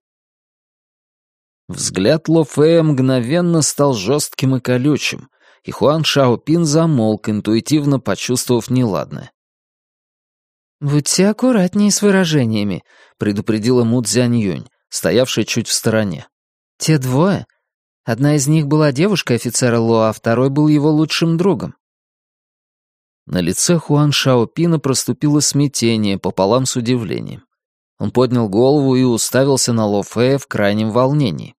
Взгляд Ло Фея мгновенно стал жестким и колючим, и Хуан Шаопин замолк, интуитивно почувствовав неладное. «Будьте аккуратнее с выражениями», — предупредила Му Цзянь Юнь, стоявшая чуть в стороне. «Те двое. Одна из них была девушкой офицера Ло, а второй был его лучшим другом. На лице Хуан Шаопина проступило смятение пополам с удивлением. Он поднял голову и уставился на Ло Фея в крайнем волнении.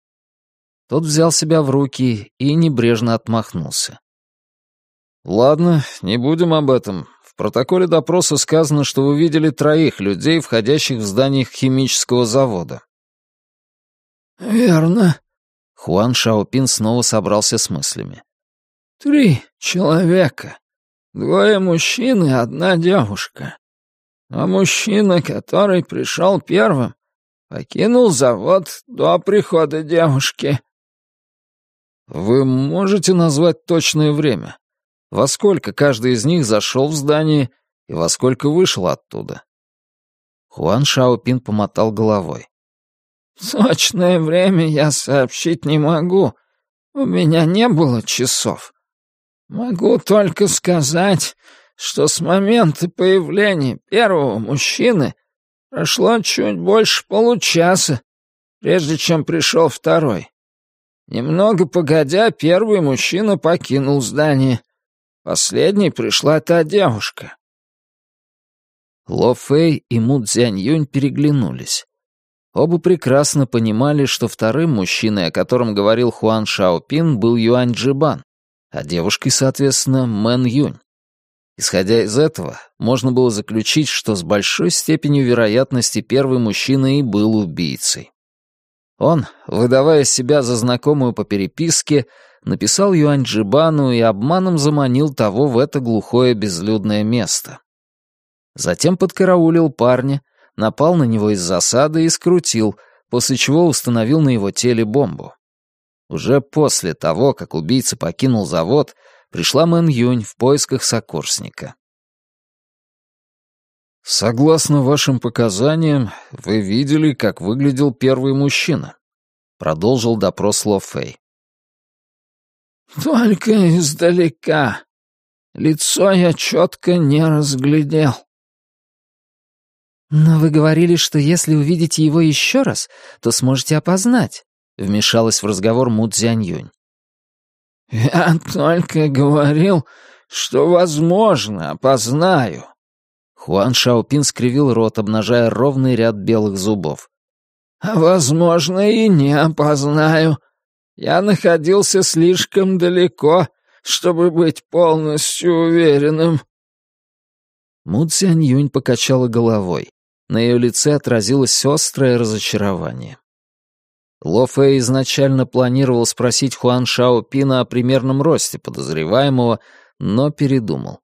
Тот взял себя в руки и небрежно отмахнулся. «Ладно, не будем об этом. В протоколе допроса сказано, что вы видели троих людей, входящих в здание химического завода». «Верно». Хуан Шаопин снова собрался с мыслями. «Три человека. Двое мужчин и одна девушка. А мужчина, который пришел первым, покинул завод до прихода девушки. Вы можете назвать точное время? Во сколько каждый из них зашел в здание и во сколько вышел оттуда? Хуан Шаопин помотал головой. «Точное время я сообщить не могу. У меня не было часов. Могу только сказать, что с момента появления первого мужчины прошло чуть больше получаса, прежде чем пришел второй. Немного погодя, первый мужчина покинул здание. Последней пришла та девушка. Ло Фэй и Му Цзянь Юнь переглянулись. Оба прекрасно понимали, что вторым мужчиной, о котором говорил Хуан Шаопин, был Юань Джибан, а девушкой, соответственно, Мэн Юнь. Исходя из этого, можно было заключить, что с большой степенью вероятности первый мужчина и был убийцей. Он, выдавая себя за знакомую по переписке, написал Юань Джибану и обманом заманил того в это глухое безлюдное место. Затем подкараулил парня, напал на него из засады и скрутил, после чего установил на его теле бомбу. Уже после того, как убийца покинул завод, пришла Мэн Юнь в поисках сокурсника. «Согласно вашим показаниям, вы видели, как выглядел первый мужчина», — продолжил допрос Ло Фэй. «Только издалека. Лицо я четко не разглядел». «Но вы говорили, что если увидите его еще раз, то сможете опознать», — вмешалась в разговор Му Цзянь-Юнь. «Я только говорил, что, возможно, опознаю». Хуан Шаопин скривил рот, обнажая ровный ряд белых зубов. «А, возможно, и не опознаю. Я находился слишком далеко, чтобы быть полностью уверенным». Му Цзянь Юнь покачала головой. На ее лице отразилось острое разочарование. Ло Фэй изначально планировал спросить Хуан Шао Пина о примерном росте подозреваемого, но передумал.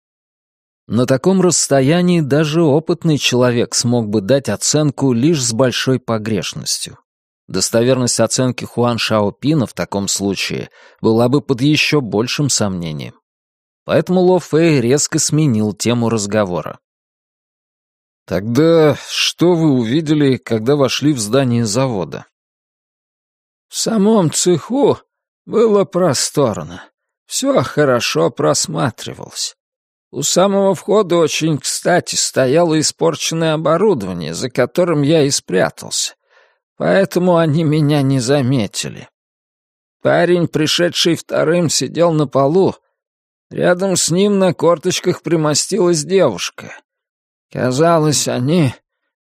На таком расстоянии даже опытный человек смог бы дать оценку лишь с большой погрешностью. Достоверность оценки Хуан Шао Пина в таком случае была бы под еще большим сомнением. Поэтому Ло Фэй резко сменил тему разговора. «Тогда что вы увидели, когда вошли в здание завода?» «В самом цеху было просторно. Все хорошо просматривалось. У самого входа очень кстати стояло испорченное оборудование, за которым я и спрятался. Поэтому они меня не заметили. Парень, пришедший вторым, сидел на полу. Рядом с ним на корточках примостилась девушка. Казалось, они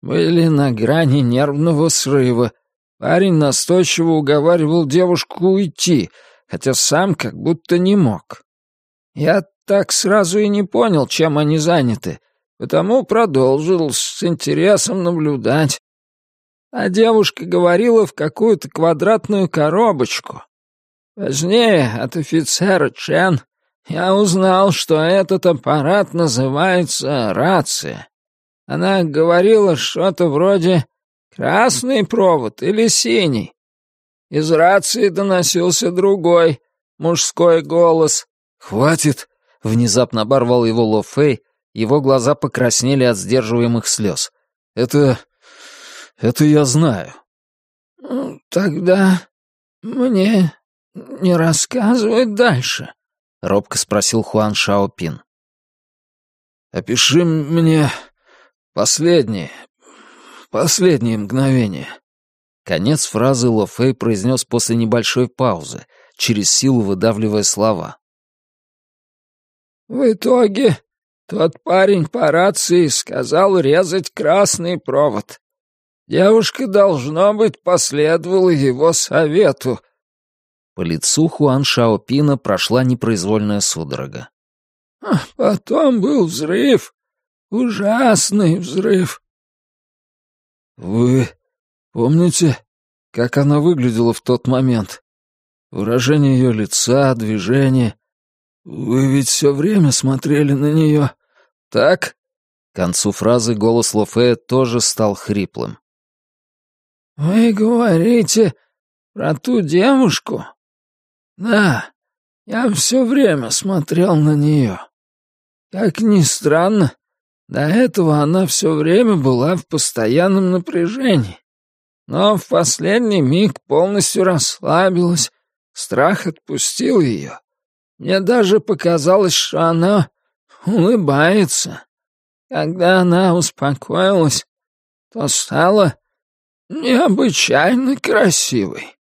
были на грани нервного срыва. Парень настойчиво уговаривал девушку уйти, хотя сам как будто не мог. Я так сразу и не понял, чем они заняты, потому продолжил с интересом наблюдать. А девушка говорила в какую-то квадратную коробочку. Позднее от офицера Чен я узнал, что этот аппарат называется рация. Она говорила что-то вроде «красный провод» или «синий». Из рации доносился другой, мужской голос. «Хватит!» — внезапно оборвал его Ло Фэй, его глаза покраснели от сдерживаемых слез. «Это... это я знаю». «Ну, «Тогда мне не рассказывать дальше», — робко спросил Хуан Шаопин. «Опиши мне Последние... последние мгновения. Конец фразы Ло Фэй произнес после небольшой паузы, через силу выдавливая слова. «В итоге тот парень по рации сказал резать красный провод. Девушка, должно быть, последовала его совету». По лицу Хуан Шаопина прошла непроизвольная судорога. «А потом был взрыв, Ужасный взрыв. Вы помните, как она выглядела в тот момент? Выражение ее лица, движение. Вы ведь все время смотрели на нее, так? К концу фразы голос Лофея тоже стал хриплым. «Вы говорите про ту девушку?» «Да, я все время смотрел на нее. Как ни странно, До этого она все время была в постоянном напряжении. Но в последний миг полностью расслабилась, страх отпустил ее. Мне даже показалось, что она улыбается. Когда она успокоилась, то стала необычайно красивой.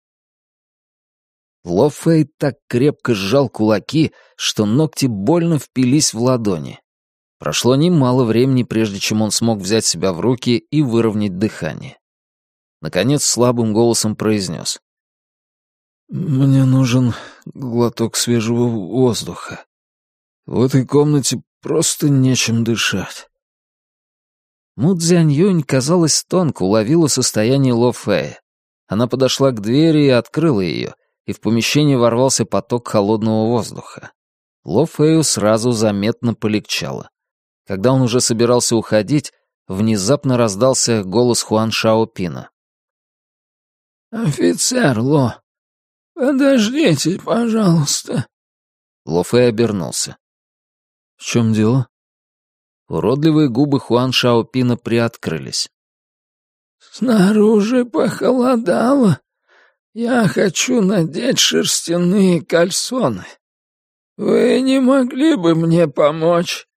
Ло Фэй так крепко сжал кулаки, что ногти больно впились в ладони. Прошло немало времени, прежде чем он смог взять себя в руки и выровнять дыхание. Наконец слабым голосом произнес. «Мне нужен глоток свежего воздуха. В этой комнате просто нечем дышать». Му Цзянь-Юнь, казалось, тонко уловила состояние Ло Фэя. Она подошла к двери и открыла ее, и в помещение ворвался поток холодного воздуха. Ло Фэю сразу заметно полегчало. Когда он уже собирался уходить, внезапно раздался голос Хуан Шаопина. «Офицер Ло, подождите, пожалуйста». Ло Фэй обернулся. «В чем дело?» Уродливые губы Хуан Шаопина приоткрылись. «Снаружи похолодало. Я хочу надеть шерстяные кальсоны. Вы не могли бы мне помочь?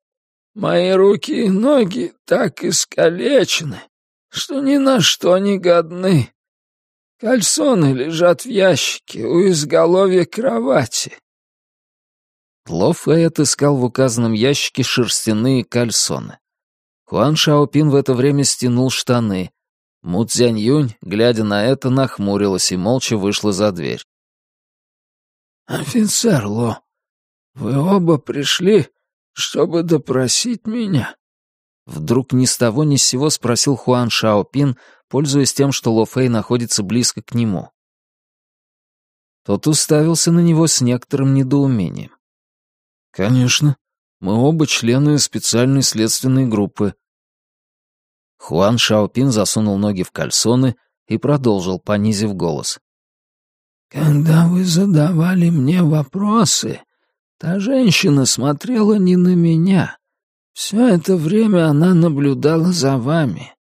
Мои руки и ноги так искалечены, что ни на что не годны. Кальсоны лежат в ящике у изголовья кровати. Ло Фэй отыскал в указанном ящике шерстяные кальсоны. Хуан Шаопин в это время стянул штаны. Му Цзянь Юнь, глядя на это, нахмурилась и молча вышла за дверь. «Офицер Ло, вы оба пришли, чтобы допросить меня?» Вдруг ни с того ни с сего спросил Хуан Шаопин, пользуясь тем, что Ло Фэй находится близко к нему. Тот уставился на него с некоторым недоумением. «Конечно. Мы оба члены специальной следственной группы». Хуан Шаопин засунул ноги в кальсоны и продолжил, понизив голос. «Когда вы задавали мне вопросы, та женщина смотрела не на меня. Все это время она наблюдала за вами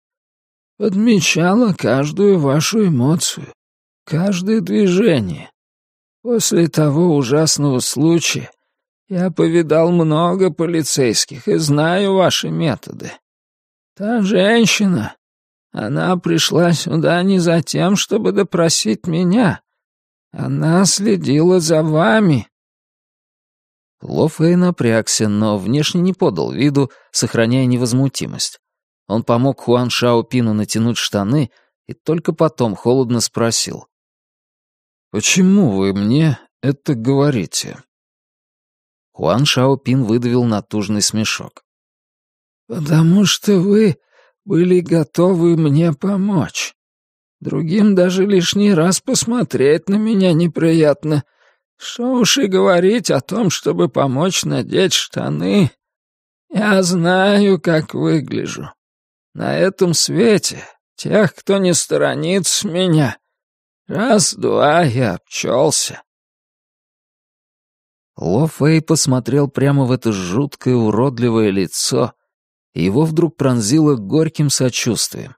подмечала каждую вашу эмоцию, каждое движение. После того ужасного случая я повидал много полицейских и знаю ваши методы. Та женщина, она пришла сюда не за тем, чтобы допросить меня. Она следила за вами». Ло Фэй напрягся, но внешне не подал виду, сохраняя невозмутимость. Он помог Хуан Шао Пину натянуть штаны и только потом холодно спросил. «Почему вы мне это говорите?» Хуан Шао Пин выдавил натужный смешок. «Потому что вы были готовы мне помочь. Другим даже лишний раз посмотреть на меня неприятно. Что уж и говорить о том, чтобы помочь надеть штаны. Я знаю, как выгляжу. На этом свете тех, кто не сторонится меня, раз-два я обчелся. Ло Фэй посмотрел прямо в это жуткое уродливое лицо, и его вдруг пронзило горьким сочувствием.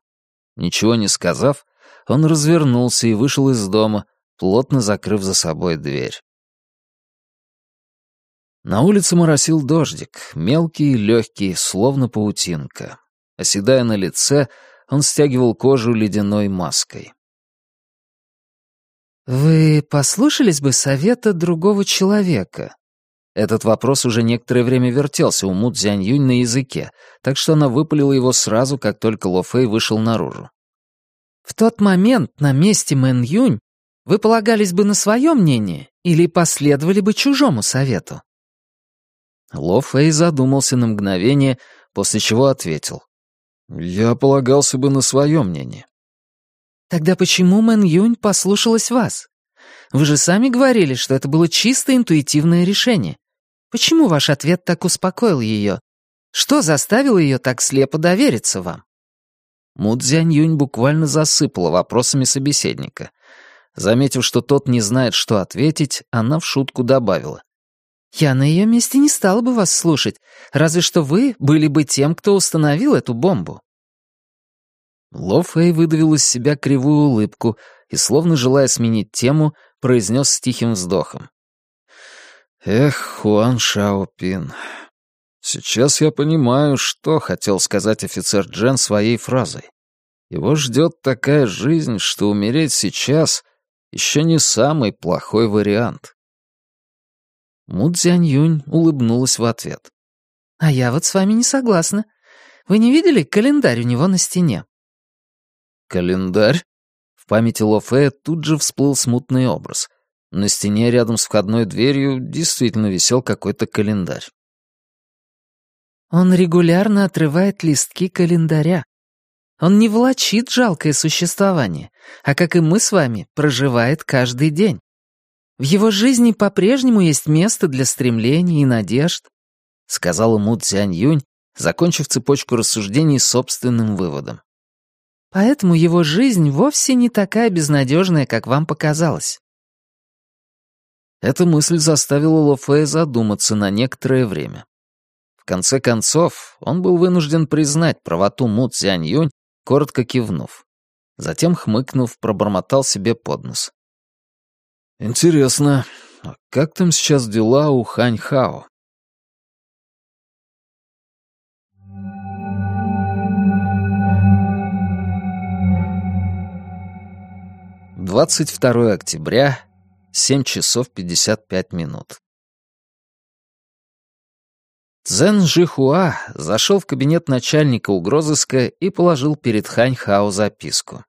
Ничего не сказав, он развернулся и вышел из дома, плотно закрыв за собой дверь. На улице моросил дождик, мелкий и легкий, словно паутинка. Оседая на лице, он стягивал кожу ледяной маской. «Вы послушались бы совета другого человека?» Этот вопрос уже некоторое время вертелся у Му Цзянь на языке, так что она выпалила его сразу, как только Ло Фэй вышел наружу. «В тот момент на месте Мэн Юнь вы полагались бы на свое мнение или последовали бы чужому совету?» Ло Фэй задумался на мгновение, после чего ответил. Я полагался бы на свое мнение. Тогда почему Мэн Юнь послушалась вас? Вы же сами говорили, что это было чисто интуитивное решение. Почему ваш ответ так успокоил ее? Что заставило ее так слепо довериться вам? Му Цзянь Юнь буквально засыпала вопросами собеседника. Заметив, что тот не знает, что ответить, она в шутку добавила. Я на ее месте не стала бы вас слушать, разве что вы были бы тем, кто установил эту бомбу». Ло Фэй выдавил из себя кривую улыбку и, словно желая сменить тему, произнес с тихим вздохом. «Эх, Хуан Шаопин, сейчас я понимаю, что хотел сказать офицер Джен своей фразой. Его ждет такая жизнь, что умереть сейчас еще не самый плохой вариант». Му Цзянь-Юнь улыбнулась в ответ. «А я вот с вами не согласна. Вы не видели календарь у него на стене?» «Календарь?» В памяти Ло Фея тут же всплыл смутный образ. На стене рядом с входной дверью действительно висел какой-то календарь. «Он регулярно отрывает листки календаря. Он не влачит жалкое существование, а, как и мы с вами, проживает каждый день. В его жизни по-прежнему есть место для стремлений и надежд», — сказала Му Цзянь Юнь, закончив цепочку рассуждений собственным выводом. Поэтому его жизнь вовсе не такая безнадежная, как вам показалось. Эта мысль заставила Лофея задуматься на некоторое время. В конце концов, он был вынужден признать правоту Му Цзянь-Юнь, коротко кивнув. Затем, хмыкнув, пробормотал себе под нос. «Интересно, а как там сейчас дела у Хань Хао?» 22 октября, 7 часов 55 минут. Цзэн Жихуа зашел в кабинет начальника угрозыска и положил перед Хань Хао записку.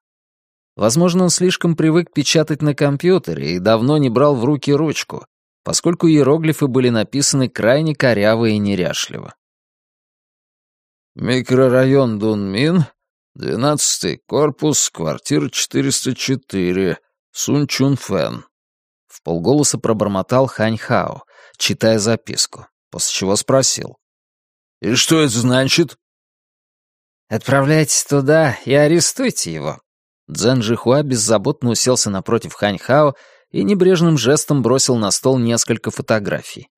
Возможно, он слишком привык печатать на компьютере и давно не брал в руки ручку, поскольку иероглифы были написаны крайне коряво и неряшливо. «Микрорайон Дунмин, Двенадцатый корпус, квартира 404, Сун Чун Фэн. В полголоса пробормотал Хань Хао, читая записку, после чего спросил. «И что это значит?» «Отправляйтесь туда и арестуйте его». Цзэн Жихуа беззаботно уселся напротив Хань Хао и небрежным жестом бросил на стол несколько фотографий.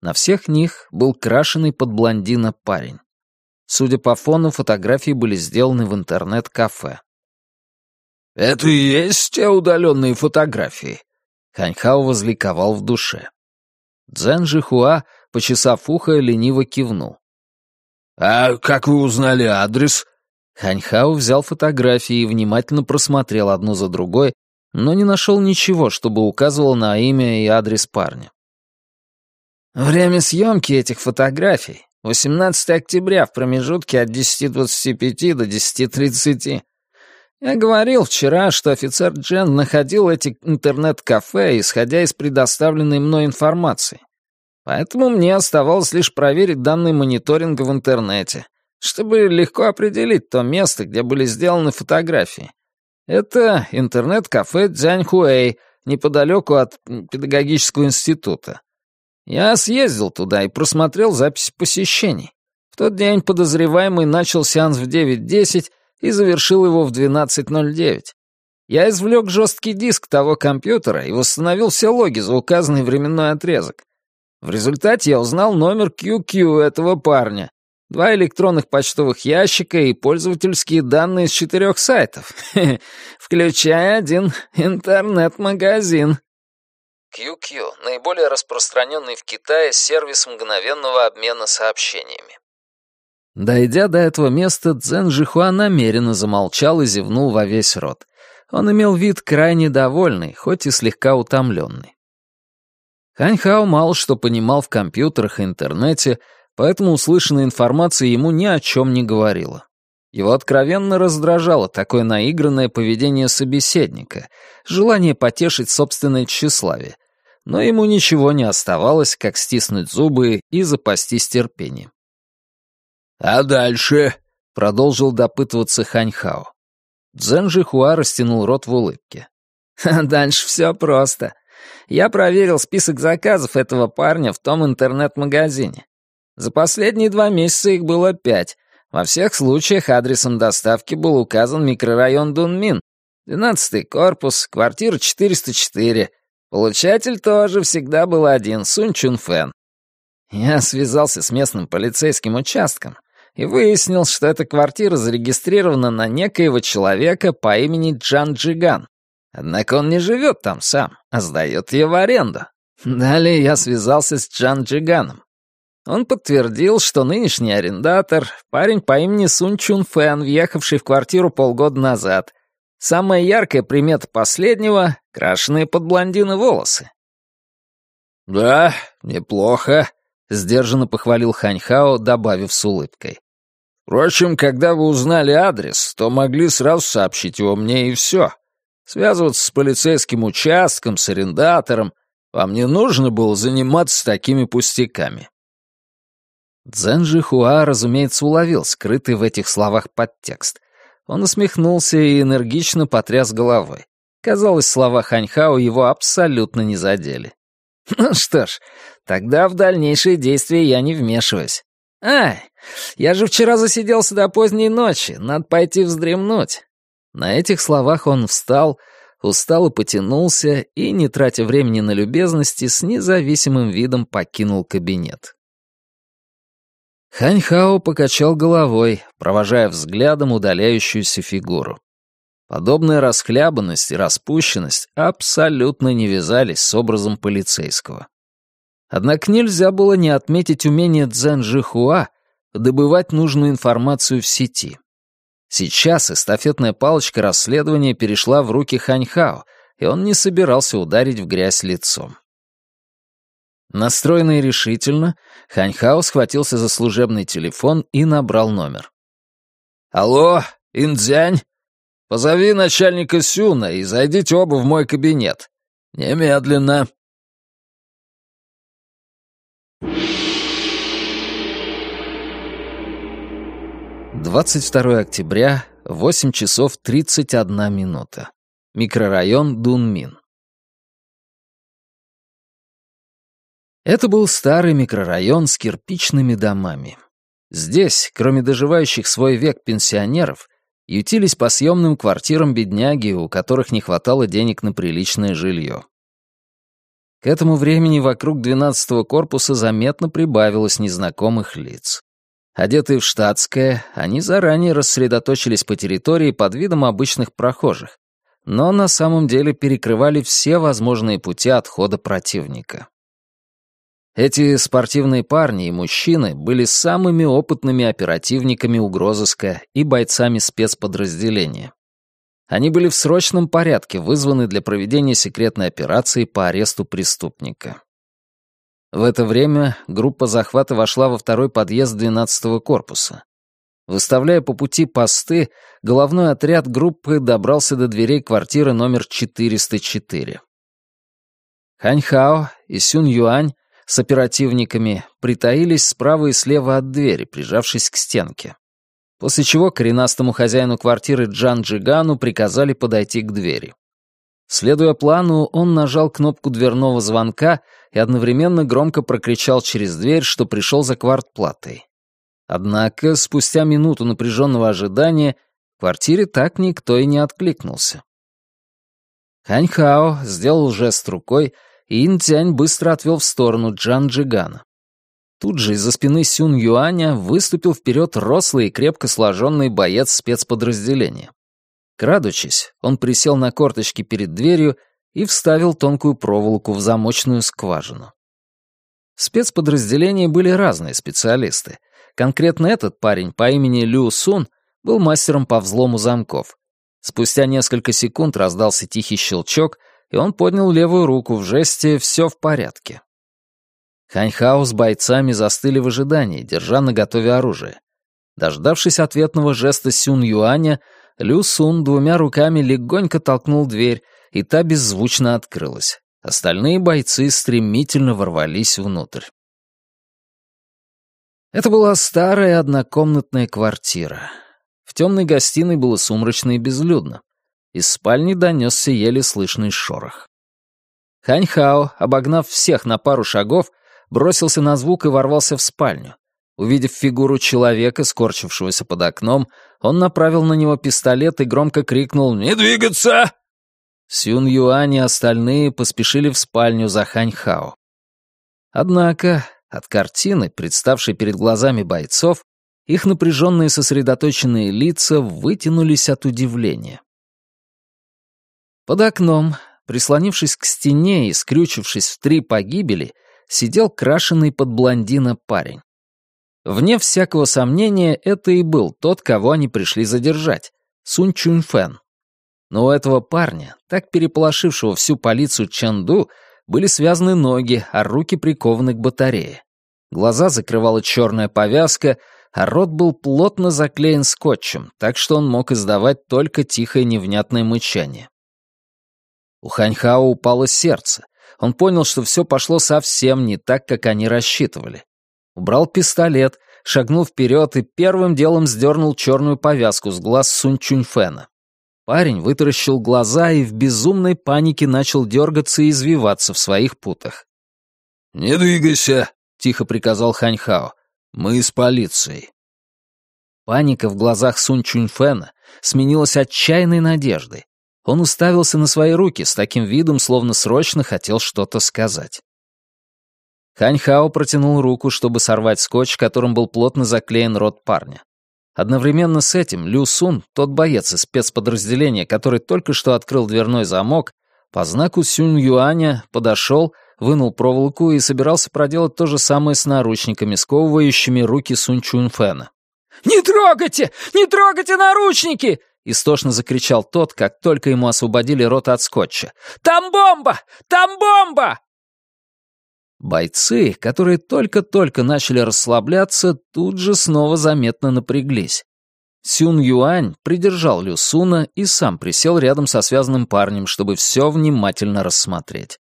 На всех них был крашеный под блондина парень. Судя по фону, фотографии были сделаны в интернет-кафе. «Это и есть те удаленные фотографии?» Ханьхао возликовал в душе. Цзэн Жихуа, почесав ухо, лениво кивнул. «А как вы узнали адрес?» Ханьхао взял фотографии и внимательно просмотрел одну за другой, но не нашел ничего, чтобы указывало на имя и адрес парня. «Время съемки этих фотографий 18 октября в промежутке от 10.25 до 10.30. Я говорил вчера, что офицер Джен находил эти интернет-кафе, исходя из предоставленной мной информации. Поэтому мне оставалось лишь проверить данные мониторинга в интернете, чтобы легко определить то место, где были сделаны фотографии. Это интернет-кафе Дзяньхуэй, неподалеку от педагогического института. Я съездил туда и просмотрел записи посещений. В тот день подозреваемый начал сеанс в 9.10 и завершил его в 12.09. Я извлек жесткий диск того компьютера и восстановил все логи за указанный временной отрезок. В результате я узнал номер QQ этого парня, два электронных почтовых ящика и пользовательские данные с четырех сайтов, включая один интернет-магазин. QQ — наиболее распространенный в Китае сервис мгновенного обмена сообщениями. Дойдя до этого места, Цзэн Жихуа намеренно замолчал и зевнул во весь рот. Он имел вид крайне довольный, хоть и слегка утомленный. Ханьхао мало что понимал в компьютерах и интернете, поэтому услышанная информация ему ни о чем не говорила. Его откровенно раздражало такое наигранное поведение собеседника, желание потешить собственное тщеславие, но ему ничего не оставалось, как стиснуть зубы и запастись терпением. «А дальше?» — продолжил допытываться Ханьхао. Цзэн Жихуа растянул рот в улыбке. «А дальше все просто. Я проверил список заказов этого парня в том интернет-магазине. За последние два месяца их было пять, во всех случаях адресом доставки был указан микрорайон Дунмин, 12-й корпус, квартира 404. Получатель тоже всегда был один, Сун Чун Фэн. Я связался с местным полицейским участком и выяснил, что эта квартира зарегистрирована на некоего человека по имени Джан Джиган. Однако он не живет там сам, а сдает ее в аренду. Далее я связался с Джан Джиганом. Он подтвердил, что нынешний арендатор — парень по имени Сун Чун Фэн, въехавший в квартиру полгода назад. Самая яркая примета последнего — крашеные под блондины волосы. «Да, неплохо», — сдержанно похвалил Ханьхао, добавив с улыбкой. «Впрочем, когда вы узнали адрес, то могли сразу сообщить его мне и все. Связываться с полицейским участком, с арендатором. Вам не нужно было заниматься такими пустяками». Цзэн Жихуа, разумеется, уловил скрытый в этих словах подтекст. Он усмехнулся и энергично потряс головой. Казалось, слова Ханьхао его абсолютно не задели. «Ну что ж, тогда в дальнейшие действия я не вмешиваюсь. Ай, я же вчера засиделся до поздней ночи, надо пойти вздремнуть». На этих словах он встал, устало потянулся и, не тратя времени на любезности, с независимым видом покинул кабинет. Ханьхао покачал головой, провожая взглядом удаляющуюся фигуру. Подобная расхлябанность и распущенность абсолютно не вязались с образом полицейского. Однако нельзя было не отметить умение Цзэн Жихуа добывать нужную информацию в сети. Сейчас эстафетная палочка расследования перешла в руки Ханьхао, и он не собирался ударить в грязь лицом. Настроенный решительно, Ханьхао схватился за служебный телефон и набрал номер. «Алло, Индзянь? Позови начальника Сюна и зайдите оба в мой кабинет. Немедленно». Двадцать второе октября, восемь часов тридцать одна минута. Микрорайон Дунмин. Это был старый микрорайон с кирпичными домами. Здесь, кроме доживающих свой век пенсионеров, ютились по съемным квартирам бедняги, у которых не хватало денег на приличное жилье. К этому времени вокруг 12-го корпуса заметно прибавилось незнакомых лиц. Одетые в штатское, они заранее рассредоточились по территории под видом обычных прохожих, но на самом деле перекрывали все возможные пути отхода противника. Эти спортивные парни и мужчины были самыми опытными оперативниками угрозыска и бойцами спецподразделения. Они были в срочном порядке вызваны для проведения секретной операции по аресту преступника. В это время группа захвата вошла во второй подъезд 12-го корпуса. Выставляя по пути посты, головной отряд группы добрался до дверей квартиры номер 404. Ханьхао и Сюн Юань с оперативниками притаились справа и слева от двери, прижавшись к стенке. После чего коренастому хозяину квартиры Джан Джигану приказали подойти к двери. Следуя плану, он нажал кнопку дверного звонка и одновременно громко прокричал через дверь, что пришел за квартплатой. Однако, спустя минуту напряженного ожидания, в квартире так никто и не откликнулся. Ханьхао сделал жест рукой, и Интянь быстро отвел в сторону Джан Джигана. Тут же из-за спины Сюн Юаня выступил вперед рослый и крепко сложенный боец спецподразделения. Крадучись, он присел на корточки перед дверью и вставил тонкую проволоку в замочную скважину. В спецподразделении были разные специалисты. Конкретно этот парень по имени Лю Сун был мастером по взлому замков. Спустя несколько секунд раздался тихий щелчок, и он поднял левую руку в жесте «все в порядке». Ханьхао с бойцами застыли в ожидании, держа наготове оружие. Дождавшись ответного жеста Сюн Юаня, Лю Сун двумя руками легонько толкнул дверь, и та беззвучно открылась. Остальные бойцы стремительно ворвались внутрь. Это была старая однокомнатная квартира. В темной гостиной было сумрачно и безлюдно. Из спальни донесся еле слышный шорох. Ханьхао, обогнав всех на пару шагов, бросился на звук и ворвался в спальню. Увидев фигуру человека, скорчившегося под окном, он направил на него пистолет и громко крикнул «Не двигаться!». Сюн Юань и остальные поспешили в спальню за Ханьхао. Однако От картины, представшей перед глазами бойцов, их напряженные сосредоточенные лица вытянулись от удивления. Под окном, прислонившись к стене и скрючившись в три погибели, сидел крашеный под блондина парень. Вне всякого сомнения, это и был тот, кого они пришли задержать — Сун Чуньфэн. Но у этого парня, так переполошившего всю полицию Чэнду, были связаны ноги, а руки прикованы к батарее. Глаза закрывала черная повязка, а рот был плотно заклеен скотчем, так что он мог издавать только тихое невнятное мычание. У Ханьхао упало сердце. Он понял, что все пошло совсем не так, как они рассчитывали. Убрал пистолет, шагнул вперед и первым делом сдернул черную повязку с глаз Сунь Чуньфэна. Парень вытаращил глаза и в безумной панике начал дергаться и извиваться в своих путах. «Не двигайся», — тихо приказал Ханьхао. «Мы из полиции». Паника в глазах Сунь Чуньфэна сменилась отчаянной надеждой. Он уставился на свои руки с таким видом, словно срочно хотел что-то сказать. Ханьхао протянул руку, чтобы сорвать скотч, которым был плотно заклеен рот парня. Одновременно с этим Лю Сун, тот боец из спецподразделения, который только что открыл дверной замок, по знаку Сюнь Юаня подошел, вынул проволоку и собирался проделать то же самое с наручниками, сковывающими руки Сунь Чунфэна. «Не трогайте! Не трогайте наручники!» Истошно закричал тот, как только ему освободили рот от скотча. «Там бомба! Там бомба!» Бойцы, которые только-только начали расслабляться, тут же снова заметно напряглись. Сюн Юань придержал Лю Суна и сам присел рядом со связанным парнем, чтобы все внимательно рассмотреть.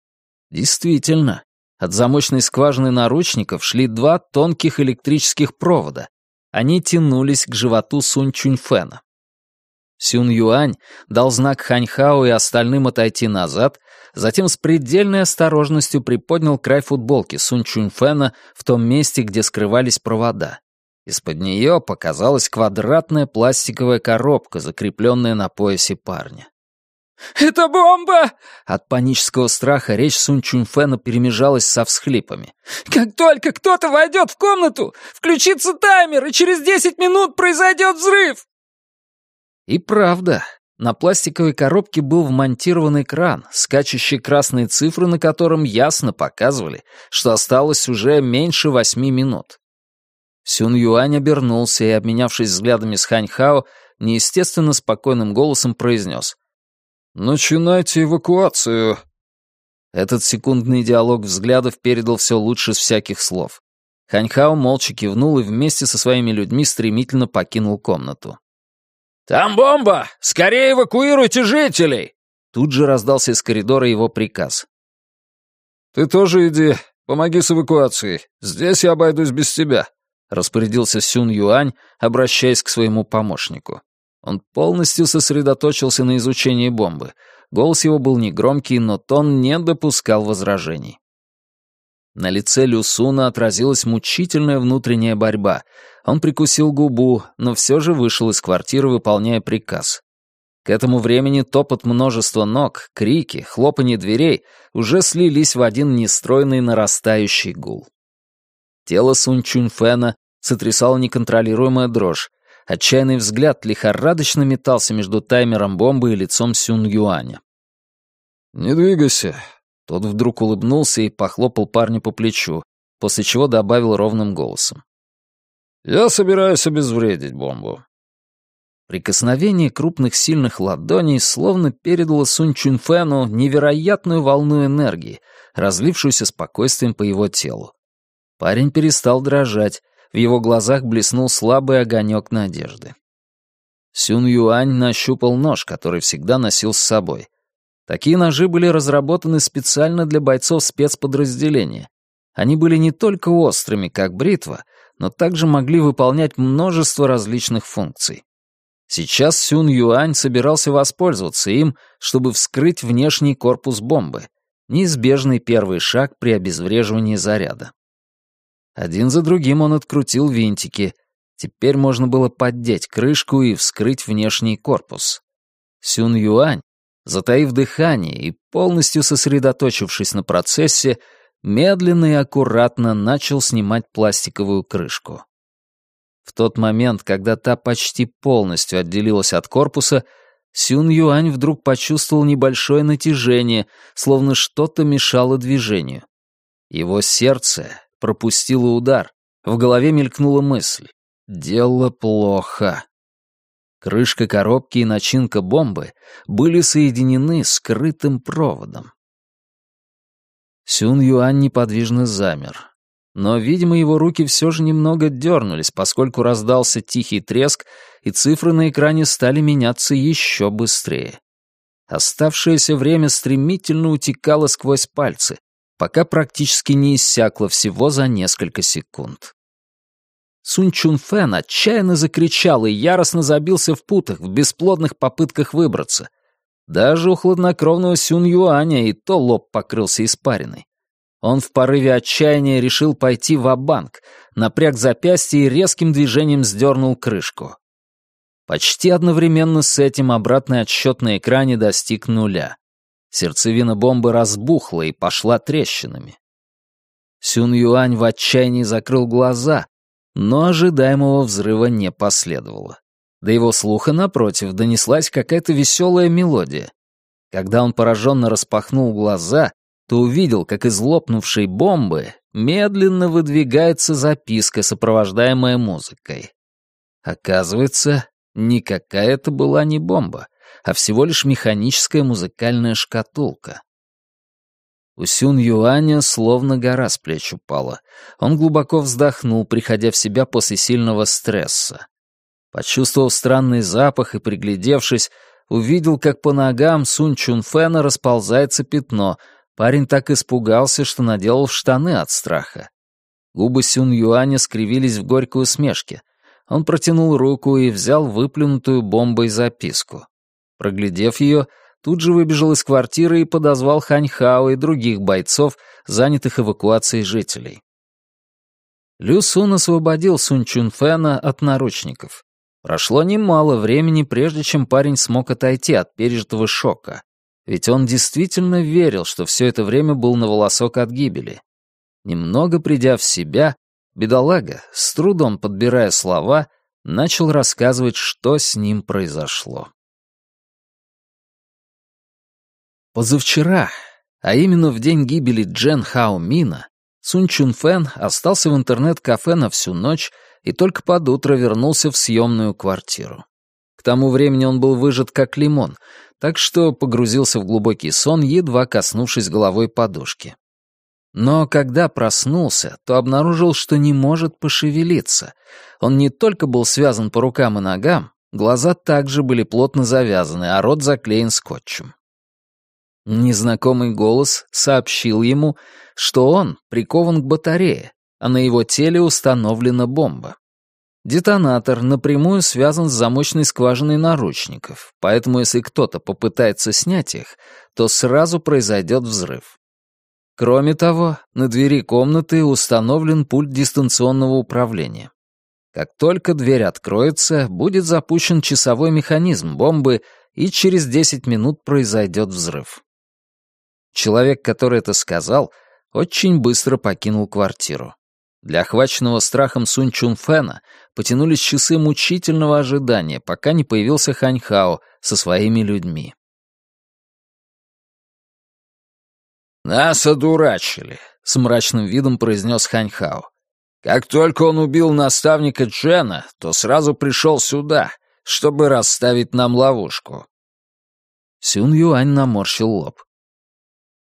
Действительно, от замочной скважины наручников шли два тонких электрических провода. Они тянулись к животу Сунь Чуньфэна. Сюн Юань дал знак Ханьхао и остальным отойти назад, затем с предельной осторожностью приподнял край футболки Сун Чуньфэна в том месте, где скрывались провода. Из-под нее показалась квадратная пластиковая коробка, закрепленная на поясе парня. «Это бомба!» От панического страха речь Сун Чуньфэна перемежалась со всхлипами. «Как только кто-то войдет в комнату, включится таймер, и через десять минут произойдет взрыв!» И правда, на пластиковой коробке был вмонтирован экран, скачущие красные цифры на котором ясно показывали, что осталось уже меньше восьми минут. Сюн Юань обернулся и, обменявшись взглядами с Ханьхао, неестественно спокойным голосом произнес. «Начинайте эвакуацию». Этот секундный диалог взглядов передал все лучше всяких слов. Ханьхао молча кивнул и вместе со своими людьми стремительно покинул комнату. «Там бомба! Скорее эвакуируйте жителей!» Тут же раздался из коридора его приказ. «Ты тоже иди, помоги с эвакуацией. Здесь я обойдусь без тебя», — распорядился Сюн Юань, обращаясь к своему помощнику. Он полностью сосредоточился на изучении бомбы. Голос его был негромкий, но тон не допускал возражений. На лице Люсуна отразилась мучительная внутренняя борьба. Он прикусил губу, но все же вышел из квартиры, выполняя приказ. К этому времени топот множества ног, крики, хлопанье дверей уже слились в один нестройный нарастающий гул. Тело Сун Чуньфэна сотрясала неконтролируемая дрожь. Отчаянный взгляд лихорадочно метался между таймером бомбы и лицом Сюн Юаня. «Не двигайся, тот вдруг улыбнулся и похлопал парня по плечу, после чего добавил ровным голосом. «Я собираюсь обезвредить бомбу». Прикосновение крупных сильных ладоней словно передало Сунь Чунфэну невероятную волну энергии, разлившуюся спокойствием по его телу. Парень перестал дрожать, в его глазах блеснул слабый огонек надежды. Сюн Юань нащупал нож, который всегда носил с собой. Такие ножи были разработаны специально для бойцов спецподразделения. Они были не только острыми, как бритва, но также могли выполнять множество различных функций. Сейчас Сюн Юань собирался воспользоваться им, чтобы вскрыть внешний корпус бомбы, неизбежный первый шаг при обезвреживании заряда. Один за другим он открутил винтики. Теперь можно было поддеть крышку и вскрыть внешний корпус. Сюн Юань Затаив дыхание и полностью сосредоточившись на процессе, медленно и аккуратно начал снимать пластиковую крышку. В тот момент, когда та почти полностью отделилась от корпуса, Сюн Юань вдруг почувствовал небольшое натяжение, словно что-то мешало движению. Его сердце пропустило удар, в голове мелькнула мысль. «Дело плохо». Крышка коробки и начинка бомбы были соединены скрытым проводом. Сюн Юань неподвижно замер. Но, видимо, его руки все же немного дернулись, поскольку раздался тихий треск, и цифры на экране стали меняться еще быстрее. Оставшееся время стремительно утекало сквозь пальцы, пока практически не иссякло всего за несколько секунд. Сун Чун Фэн отчаянно закричал и яростно забился в путах в бесплодных попытках выбраться. Даже у хладнокровного Сюн Юаня и то лоб покрылся испариной. Он в порыве отчаяния решил пойти в банк напряг запястье и резким движением сдернул крышку. Почти одновременно с этим обратный отсчет на экране достиг нуля. Сердцевина бомбы разбухла и пошла трещинами. Сюн Юань в отчаянии закрыл глаза, но ожидаемого взрыва не последовало. До его слуха, напротив, донеслась какая-то веселая мелодия. Когда он пораженно распахнул глаза, то увидел, как из лопнувшей бомбы медленно выдвигается записка, сопровождаемая музыкой. Оказывается, никакая это была не бомба, а всего лишь механическая музыкальная шкатулка. У Сюн Юаня словно гора с плеч упала. Он глубоко вздохнул, приходя в себя после сильного стресса. Почувствовав странный запах и приглядевшись, увидел, как по ногам Сун Чун Фэна расползается пятно, Парень так испугался, что наделал штаны от страха. Губы Сюн Юаня скривились в горькой усмешке. Он протянул руку и взял выплюнутую бомбой записку. Проглядев ее, тут же выбежал из квартиры и подозвал Хань Хао и других бойцов, занятых эвакуацией жителей. Лю Сун освободил Сун Чун Фэна от наручников. Прошло немало времени, прежде чем парень смог отойти от пережитого шока. Ведь он действительно верил, что все это время был на волосок от гибели. Немного придя в себя, бедолага, с трудом подбирая слова, начал рассказывать, что с ним произошло. Позавчера, а именно в день гибели Джен Хао Мина, Сун Чун Фэн остался в интернет-кафе на всю ночь и только под утро вернулся в съемную квартиру. К тому времени он был выжат как лимон, так что погрузился в глубокий сон, едва коснувшись головой подушки. Но когда проснулся, то обнаружил, что не может пошевелиться. Он не только был связан по рукам и ногам, глаза также были плотно завязаны, а рот заклеен скотчем. Незнакомый голос сообщил ему, что он прикован к батарее, а на его теле установлена бомба. Детонатор напрямую связан с замочной скважиной наручников, поэтому если кто-то попытается снять их, то сразу произойдет взрыв. Кроме того, на двери комнаты установлен пульт дистанционного управления. Как только дверь откроется, будет запущен часовой механизм бомбы, и через 10 минут произойдет взрыв. Человек, который это сказал, очень быстро покинул квартиру. Для охваченного страхом Сунь Чун Фэна потянулись часы мучительного ожидания, пока не появился Хань Хао со своими людьми. «Нас одурачили», — с мрачным видом произнес Хань Хао. «Как только он убил наставника Джена, то сразу пришел сюда, чтобы расставить нам ловушку». Сюн Юань наморщил лоб.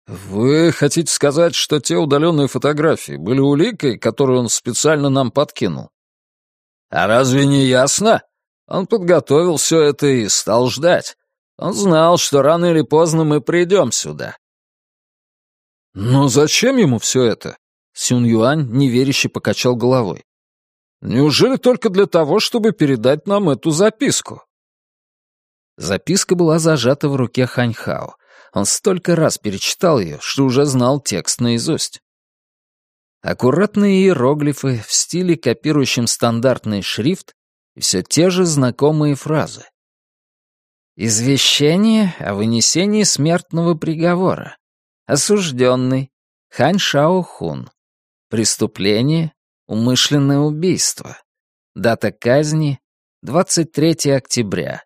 «Вы хотите сказать, что те удаленные фотографии были уликой, которую он специально нам подкинул?» «А разве не ясно? Он подготовил все это и стал ждать. Он знал, что рано или поздно мы придем сюда». «Но зачем ему все это?» Сюн Юань неверяще покачал головой. «Неужели только для того, чтобы передать нам эту записку?» Записка была зажата в руке Ханьхао. Он столько раз перечитал ее, что уже знал текст наизусть. Аккуратные иероглифы в стиле, копирующем стандартный шрифт, и все те же знакомые фразы. «Извещение о вынесении смертного приговора. Осужденный. Хань Шао Хун. Преступление — умышленное убийство. Дата казни — 23 октября.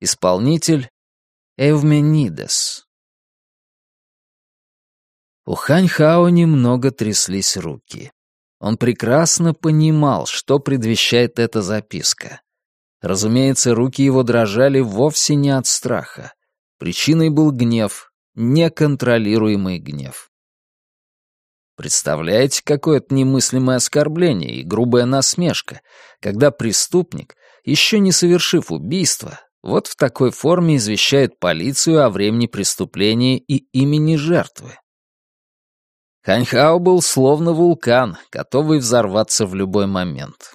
Исполнитель — Эвменидес. У Хань Хао немного тряслись руки. Он прекрасно понимал, что предвещает эта записка. Разумеется, руки его дрожали вовсе не от страха. Причиной был гнев, неконтролируемый гнев. Представляете, какое это немыслимое оскорбление и грубая насмешка, когда преступник, еще не совершив убийство, вот в такой форме извещает полицию о времени преступления и имени жертвы. Ханьхао был словно вулкан, готовый взорваться в любой момент.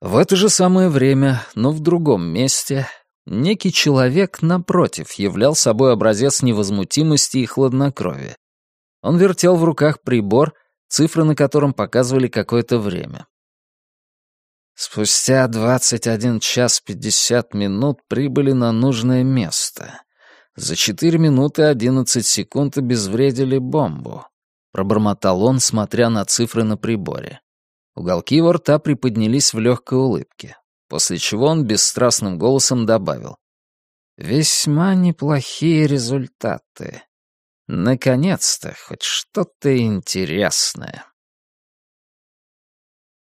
В это же самое время, но в другом месте, некий человек, напротив, являл собой образец невозмутимости и хладнокровия. Он вертел в руках прибор, цифры на котором показывали какое-то время. Спустя 21 час 50 минут прибыли на нужное место. За четыре минуты одиннадцать секунд обезвредили бомбу. Пробормотал он, смотря на цифры на приборе. Уголки его рта приподнялись в легкой улыбке, после чего он бесстрастным голосом добавил. «Весьма неплохие результаты. Наконец-то хоть что-то интересное».